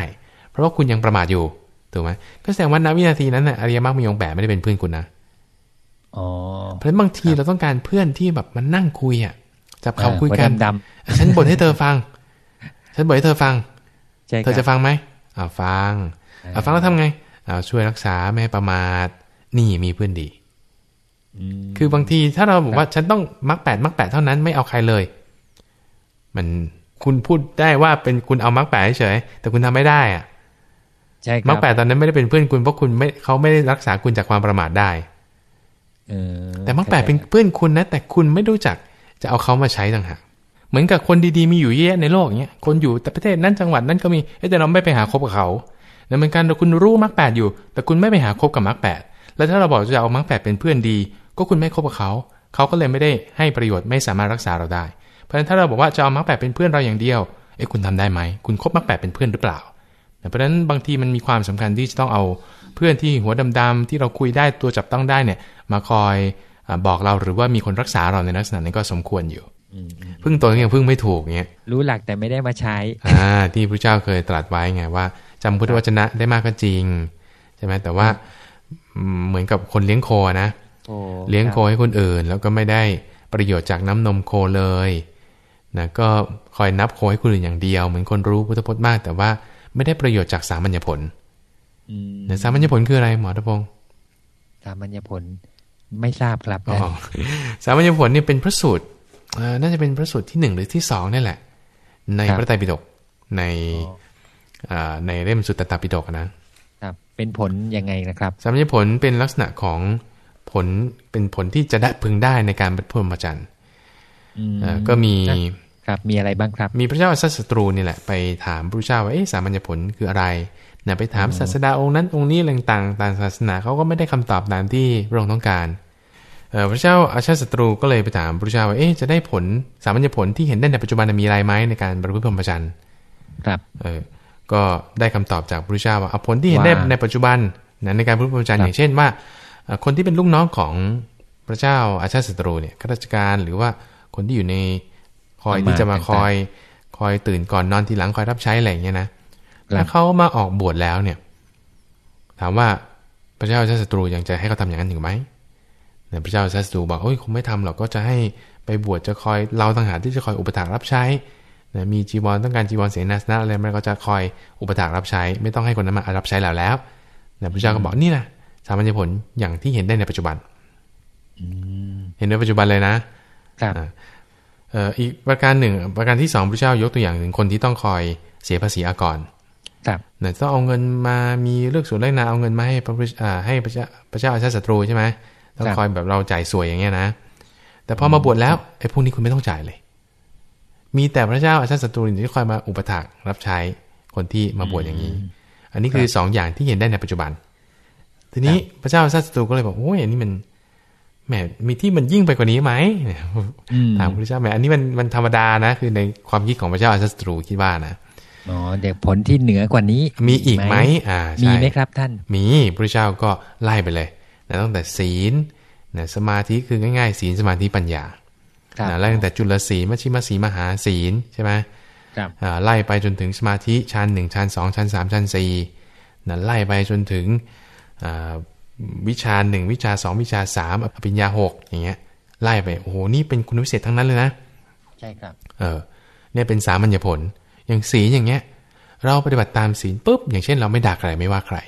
เพราะว่าคุณยังประมาทอยู่ถูกไหมก็แสดงว่าณวินาทีนั้นน่ะอริยมรรคมีองค์แปดไม่ได้เป็นเพื่อนคุณนะอ๋อเพราะฉะนั้นบางทีเราต้องการเพื่อนที่แบบมันนั่งคุยอะ จับเขาคุยกันหัวดำฉันบ่นให้เธอฟัง ฉันบ่นให้เธอฟังๆใช่คเธรัอจะฟังไหมอ่าฟังอ่าฟังแล้วทำไงอ่าช่วยรักษาไม่ให้ประมาท นี่มีเพื่อนดีอืมคือบางทีถ้าเราบอกว่าฉันต้องมักแปดมักแปดเท่านั้นไม่เอาใครเลย มันคุณพูดได้ว่าเป็นคุณเอามักแปดเฉยๆแต่คุณทำไม่ได้อะใช่คมัรักแปดตอนนั้นไม่ได้เป็นเพื่อนคุณเพราะคุณไม่เขาไม่ได้รักษาคุณจากความประมาทได้เออแต่มักแปดเป็นเพื่อนคุณนะ แต่คุณไม่รู้จัก จะเอาเขามาใช้ต่างหากเหมือนกับคนดีๆมีอยู่เยอะในโลกอย่างเงี้ยคนอยู่แต่ประเทศนั้นจังหวัดนั้นก็มีเอ้แต่เราไม่ไปหาคบกับเขาแล้วเหมือนกันคุณรู้มักแปดอยู่ แต่คุณไม่ไปหาคบกับมักแปดแล้วถ้าเราบอกจะเอามักแปดเป็นเพื่อนดี ก็คุณไม่คบกับเขา เขาก็เลยไม่ได้ให้ประโยชน์ไม่สามารถรักษาเราได้ เพราะฉะนั้นถ้าเราบอกว่าจะเอามักแปดเป็นเพื่อนเราอย่างเดียวเอ้คุณทำได้ไหมคุณคบมักแปดเป็นเพื่อนหรือเปล่า เพราะฉะนั้นบางทีมันมีความสำคัญที่จะต้องเอาเพื่อนที่หัวดำๆที่เราคุยได้ตัวจับต้องได้เนี่ยมาคอย บอกเราหรือว่ามีคนรักษาเราในลักษณะนั้นก็สมควรอยู่อืมอืมพึ่งตัวยังพึ่งไม่ถูกเงี้ยรู้หลักแต่ไม่ได้มาใช้อ่าที่พระเจ้าเคยตรัสไว้ไงว่าจำพุทธวจนะได้มากก็จริงใช่ไหมแต่ว่าอืมเหมือนกับคนเลี้ยงโคนะโอ้เลี้ยงโคให้คนอื่น แล้วก็ไม่ได้ประโยชน์จากน้ำนมโคเลยนะก็คอยนับโคให้คนอื่นอย่างเดียว เหมือนคนรู้พุทธพจน์มาก แต่ว่าไม่ได้ประโยชน์จากสามัญญผลอืมนะสามัญญผลคืออะไรหมอทพงศ์สามัญญผล ไม่ทราบครับอ๋อสามัญญผลเนี่ยเป็นพระสูตรเอ่อน่าจะเป็นพระสูตรที่หนึ่งหรือที่สองนี่แหละ ในพระไตรปิฎกในอ่าในเล่มสุตตตปิฎกนะครับเป็นผลยังไงนะครับ สามัญญผลเป็นลักษณะของผลเป็นผลที่จะได้พึงได้ในการบรรพุพรหมจรรย์อืมเอ่อก็มีครับมีอะไรบ้างครับ มีพระเจ้าอาซัสตรูนี่แหละไปถามพระเจ้าว่าเอ๊ะสามัญญผลคืออะไรนะไปถามศาสดาองค์นั้นองค์นี้อะไรต่างๆต่างศาสนาเขาก็ไม่ได้คำตอบตามที่พระองค์ต้องการเอ่อ พระเจ้าอาชาติศัตรูก็เลยไปถามพระเจ้าว่าเอ๊ะจะได้ผลสามัญญผลที่เห็นได้ในปัจจุบันมีอะไรไหมในการบรรลุพรหมจรรย์ครับเออก็ได้คำตอบจากพระเจ้าว่าเอาผลที่เห็นได้ว่าในปัจจุบันนะในการบรรลุพรหมจรรย์ครับอย่างเช่นว่าเอ่อคนที่เป็นลูกน้องของพระเจ้าอาชาติศัตรูเนี่ยข้าราชการหรือว่าคนที่อยู่ในคอยที่จะมาคอยคอยตื่นก่อนนอนทีหลังคอยรับใช้อะไรอย่างเงี้ยนะถ้าเขามาออกบวชแล้วเนี่ย ถามว่าพระเจ้าชาติศัตรูยังจะให้เขาทำอย่างนั้นอยู่ไหมเนี่ย พระเจ้าชาติศัตรูบอกโอ้ยคงไม่ทำหรอกก็จะให้ไปบวชจะคอยเราต่างหากที่จะคอยอุปถัมภ์รับใช้นะมีจีวรต้องการจีวรเสนาสนะอะไรมันก็จะคอยอุปถัมภ์รับใช้ ไม่ต้องให้คนนั้นมารับใช้เราแล้วนะพระเจ้าก็บอกนี่นะสามัญญผลอย่างที่เห็นได้ในปัจจุบันอืมเห็นในปัจจุบันเลยนะครับอ่าเอ่ออีกประการหนึ่ง ประการที่สองพระเจ้ายกตัวอย่างถึงคนที่ต้องคอยเสียภาษีอากรครับเนี่ยต้องเอาเงินมามีเลือกส่วนเลือกนาเอาเงินมาให้พระพุทธอ่าให้พระเจ้าพระเจ้าอาชาติศัตรูใช่ไหม ต้องคอยแบบเราจ่ายสวยอย่างเงี้ยนะ แต่พอมาบวชแล้วไอ้พวกนี้คุณไม่ต้องจ่ายเลย มีแต่พระเจ้าอาชาติศัตรูที่คอยมาอุปถัมภ์รับใช้คนที่มาบวชอย่างนี้ อันนี้คือสองอย่างที่เห็นได้ในปัจจุบัน ทีนี้พระเจ้าอาชาติศัตรูก็เลยบอกโอ้ยอันนี้มันแหมมีที่มันยิ่งไปกว่านี้ไหมอืมถามพระเจ้าแหมอันนี้มันมันธรรมดานะ คือในความคิดของพระเจ้าอาชาติศัตรูคิดว่านะอ๋อเด็กผลที่เหนือกว่านี้ มีอีกไหมอ่าใช่มีไหมครับท่าน มีพระเจ้าก็ไล่ไปเลย นะตั้งแต่ศีลนะสมาธิคือง่ายๆ ศีลสมาธิปัญญาครับนะไล่ตั้งแต่จุลศีลมัชฌิมศีลมหาศีลใช่ไหมครับอ่าไล่ไปจนถึงสมาธิชั้นหนึ่งชั้นสองชั้นสามชั้นสี่นะไล่ไปจนถึงอ่าวิชาหนึ่งวิชาสองวิชาสามอภิญญาหกอย่างเงี้ยไล่ไปโอ้โหนี่เป็นคุณวิเศษทั้งนั้นเลยนะใช่ครับ เออ เนี่ยเป็นสามัญญผล อย่างศีลอย่างเงี้ย เราปฏิบัติตามศีลปุ๊บอย่างเช่น เราไม่ด่าใครไม่ว่าใคร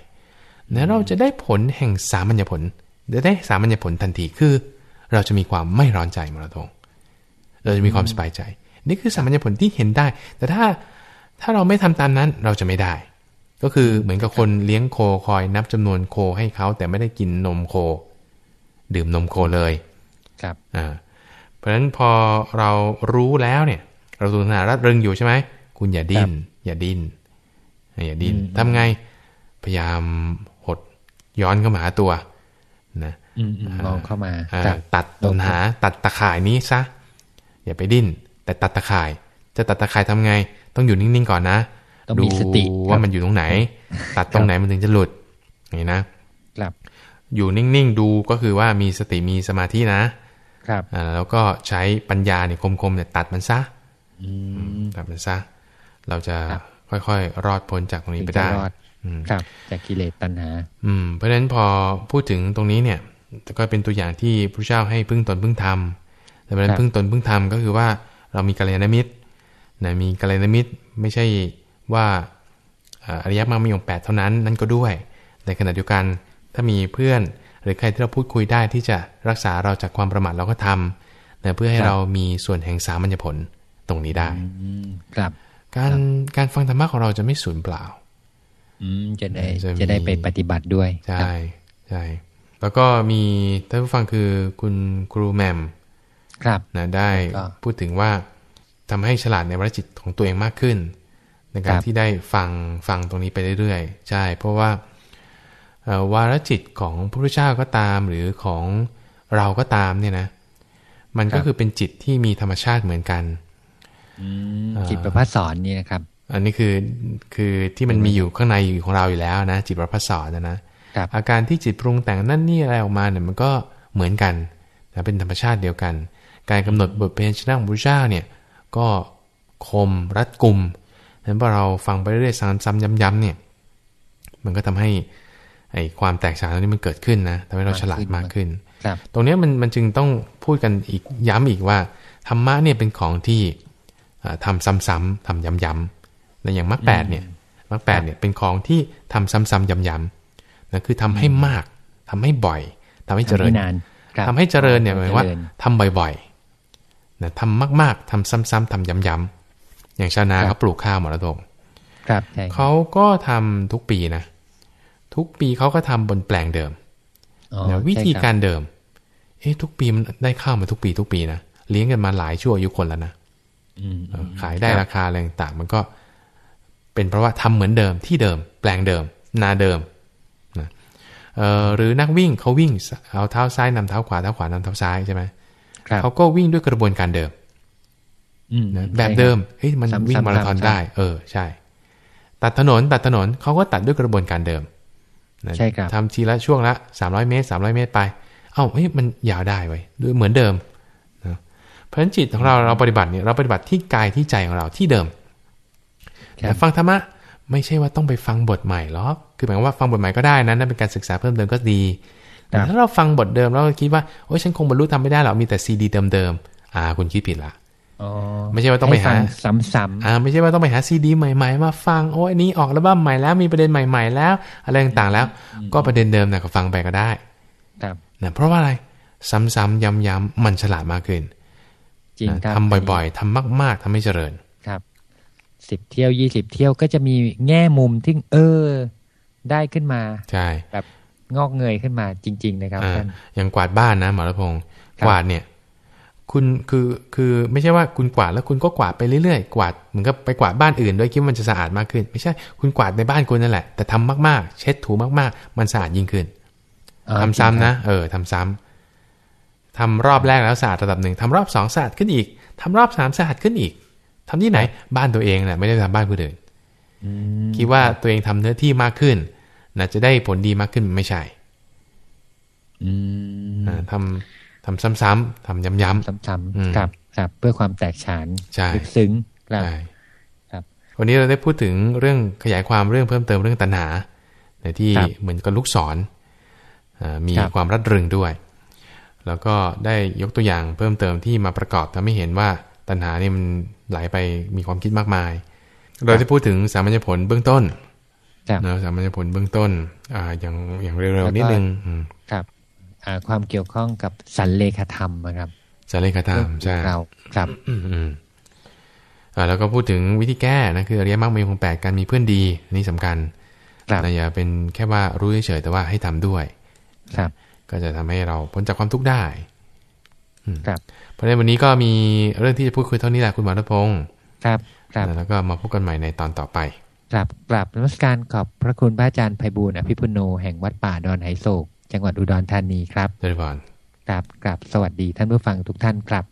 นะเราจะได้ผลแห่งสามัญญผลจะได้สามัญญผลทันทีคือ เราจะมีความไม่ร้อนใจมรดงเราจะมีความสบายใจ นี่คือสามัญญผลที่เห็นได้ แต่ถ้าถ้าเราไม่ทำตามนั้นเราจะไม่ได้ ก็คือเหมือนกับคนเลี้ยงโคคอยนับจำนวนโคให้เขาแต่ไม่ได้กินนมโค ดื่มนมโคเลยครับอ่าเพราะฉะนั้นพอเรารู้แล้วเนี่ย เราตูนารัดรึงอยู่ใช่ไหมคุณอย่าดิ้นอย่าดิ้นอย่าดิ้นทำไงพยายามหด ย้อนเข้ามาหาตัวนะอืมอืมมองเข้ามาอ่าครับตัดตัณหา ตัดตะข่ายนี้ซะอย่าไปดิ้น แต่ตัดตะข่าย จะตัดตะข่ายทำไง ต้องอยู่นิ่งๆก่อนนะต้องมีสติดูว่ามันอยู่ตรงไหน ตัดตรงไหนมันถึงจะหลุดอย่างนี้นะครับ อยู่นิ่งๆดูก็คือว่ามีสติมีสมาธินะครับอ่าแล้วก็ใช้ปัญญาเนี่ยคมๆเนี่ยตัดมันซะอืมตัดมันซะ เราจะครับค่อยๆ รอดพ้นจากตรงนี้ไปถึงจะได้รอดอืม ครับ จากกิเลสตัณหา อืม เพราะฉะนั้นพอพูดถึงตรงนี้เนี่ยก็เป็นตัวอย่างที่พระเจ้าให้พึ่งตนพึ่งธรรมแต่เพราะฉะครันั้นบพึ่งตนพึ่งธรรมก็คือว่าเรามีกัลยาณมิตรนะมีกัลยาณมิตรไม่ใช่ว่าอ่าอริยมรรคมีองค์แปดเท่านั้นนั่นก็ด้วย ในขณะเดียวกันถ้ามีเพื่อนหรือใครที่เราพูดคุยได้ที่จะรักษาเราจากความประมาทเราก็ทำนะเพื่อให้ครับเรามีส่วนแห่งสามัญญผลตรงนี้ได้อืมครับ การการฟังธรรมะของเราจะไม่สูญเปล่าอืม จะได้จะมีจะได้ไปปฏิบัติด้วย ใช่ใช่แล้วก็มีท่านผู้ฟังคือคุณครูแหมมครับนะได้แล้วก็พูดถึงว่าทำให้ฉลาดในวรจิตของตัวเองมากขึ้น ในการครับที่ได้ฟังฟังตรงนี้ไปเรื่อยๆ ใช่ เพราะว่าเอ่อวารจิตของพระพุทธเจ้าก็ตามหรือของเราก็ตามเนี่ยนะ มันก็คือเป็นจิตที่มีธรรมชาติเหมือนกันอืมเอ่อจิตประพัฒสอนนี่นะครับ อันนี้คือคือที่มันมีอยู่ข้างในอยู่ของเราอยู่แล้วนะจิตประพัสสอนนะนะครับอาการที่จิตปรุงแต่งนั่นนี่อะไรออกมาเนี่ยมันก็เหมือนกันนะเป็นธรรมชาติเดียวกัน การกำหนดบทเพลงชนะของพระเจ้าเนี่ยก็คมรัดกุมนั้นพอเราฟังไปเรื่อยๆซ้ำๆย้ำๆเนี่ยมันก็ทำให้ไอ้ความแตกฉานตรงนี้มันเกิดขึ้นนะทำให้เราฉลาดมากขึ้นครับตรงเนี้ยมันมันจึงต้องพูดกันอีกย้ำอีกว่าธรรมะเนี่ยเป็นของที่อ่าทำซ้ำๆทำย้ำๆ ในอย่างมรรคแปดเนี่ยมรรคแปดเนี่ยเป็นของที่ทำซ้ำๆย้ำๆนะคือทำให้มากทำให้บ่อยทำให้เจริญทำให้นานครับทำให้เจริญเนี่ยหมายว่าเจริญทำบ่อยๆนะทำมากๆทำซ้ำๆทำย้ำๆอย่างชาวนาครับเขาปลูกข้าวหมดแล้วตรงครับใช่ครับเขาก็ทำทุกปีนะทุกปีเขาก็ทำบนแปลงเดิมอ๋อนะวิธีใช่คบการเดิม เอ๊ะทุกปีมันได้ข้าวมาทุกปีทุกปีนะเลี้ยงกันมาหลายชั่วอายุคนแล้วนะอืมเออขายได้ราคาอะไรต่างๆมันก็ เป็นเพราะว่าทำเหมือนเดิมที่เดิม แปลงเดิม นาเดิมนะเอ่อหรือนักวิ่งเขาวิ่งเอาเท้าซ้ายนำเท้าขวาเท้าขวานำเท้าซ้ายใช่ไหมครับเขาก็วิ่งด้วยกระบวนการเดิมอืมนะใช่แบบครับเดิมเฮ้ยมันซ้ำๆวิ่งมาราธอนซ้ำๆได้ เออใช่ ตัดถนนตัดถนนเขาก็ตัดด้วยกระบวนการเดิมนะใช่ครับทำทีละช่วงละ300เมตร300เมตรไป เอ้าเฮ้ยมันยาวได้ไว้ยด้วยเหมือนเดิมนะเพราะฉะนั้นจิตของเราเราปฏิบัติเนี่ยเราปฏิบัติที่กายที่ใจของเราที่เดิมครับแต่ ฟังธรรมะไม่ใช่ว่าต้องไปฟังบทใหม่หรอกคือหมายความว่าฟังบทใหม่ก็ได้นะนั่นเป็นการศึกษาเพิ่มเติมก็ดี แต่ถ้าเราฟังบทเดิมแล้วก็คิดว่าโอ้ยฉันคงบรรลุทำไม่ได้หรอกมีแต่ซีดีเดิมๆอ่า คุณคิดผิดละอ๋อไม่ใช่ว่าต้องไปหาฟัซ้ำอ่าไม่ใช่ว่าต้องไปหาซีดีใหม่ๆมาฟังโอ้ยอันนี้ออกอัลบั้มใหม่แล้วมีประเด็นใหม่ ๆ แล้วอะไรต่างๆแล้ว ก็ประเด็นเดิมนะก็ฟังไปก็ได้ๆครับนะเพราะว่าอะไรซ้ำๆย้ำๆมันฉลาดมากขึ้นจริงนะครับทำบ่อย ๆทำมาก ๆทำให้เจริญครับ สิบเที่ยวยี่สิบเที่ยวก็จะมีแง่มุมที่เออ ได้ขึ้นมาใช่แบบงอกเงยขึ้นมาจริง ๆ นะครับอ่าท่านอย่างกวาดบ้านนะหมอรัตพงศ์ครับกวาดเนี่ย คุณคือคือไม่ใช่ว่าคุณกวาดแล้วคุณก็กวาดไปเรื่อยๆกวาดเหมือนกับไปกวาดบ้านอื่นด้วยคิดว่ามันจะสะอาดมากขึ้น ไม่ใช่คุณกวาดในบ้านคุณนั่นแหละแต่ทำมากๆ เช็ดถูมากๆ มันสะอาดยิ่งขึ้นอ๋อทำซ้ำนะเออทำซ้ำทำรอบแรกแล้วสะอาดระดับหนึ่งทำรอบสองสะอาดขึ้นอีกทำรอบสามสะอาดขึ้นอีก ทำที่ไหนบ้านตัวเองแหละไม่ได้ทำบ้านผู้อื่นอืมคิดว่าตัวเองทำเนื้อที่มากขึ้นนะจะได้ผลดีมากขึ้นไม่ใช่อืมอ่าทำทำซ้ำๆทำย้ำซ้อืมำๆครับครับ เพื่อความแตกฉานใช่ลึกซึ้งคๆรับใช่ครับวันนี้เราได้พูดถึงเรื่องขยายความเรื่องเพิ่มเติมเรื่องตัณหาในที่ครับเหมือนกับลูกศรอ่ามีครับความรัดรึงด้วย แล้วก็ได้ยกตัวอย่างเพิ่มเติมที่มาประกอบทำให้เห็นว่า ตัณหาเนี่ยมันไหลไปมีความคิดมากมาย เราจะพูดถึงสามัญญผลเบื้องต้นครับนะสามัญญผลเบื้องต้น อ่าอย่างอย่างเร็วแล้วก็ๆนิดนึงอืมครับอ่าความเกี่ยวข้องกับสันเลขธรรมนะครับสาเลขธรรมใช่เราครับอืมอืมอ่าแล้วก็พูดถึงวิธีแก้นะคืออริยมรรคมีองค์แปดการมีเพื่อนดีอันนี่สำคัญครับนะอย่าเป็นแค่ว่ารู้เฉยๆแต่ว่าให้ทำด้วย ครับ ก็จะทำให้เราพ้นจากความทุกข์ได้อืม ครับ เพราะฉะนั้นวันนี้ก็มีเรื่องที่จะพูดคุยเท่านี้แหละคุณหมอรัตพงศ์ครับครับแล้วก็มาพบกันใหม่ในตอนต่อไปกราบกราบนมัสการขอบพระคุณพระอาจารย์ไพบูลย์อภิปุโนแห่งวัดป่าดอนไหโศก จังหวัดอุดรธานีครับเจริญพรกราบกราบสวัสดีท่านผู้ฟังทุกท่านครับ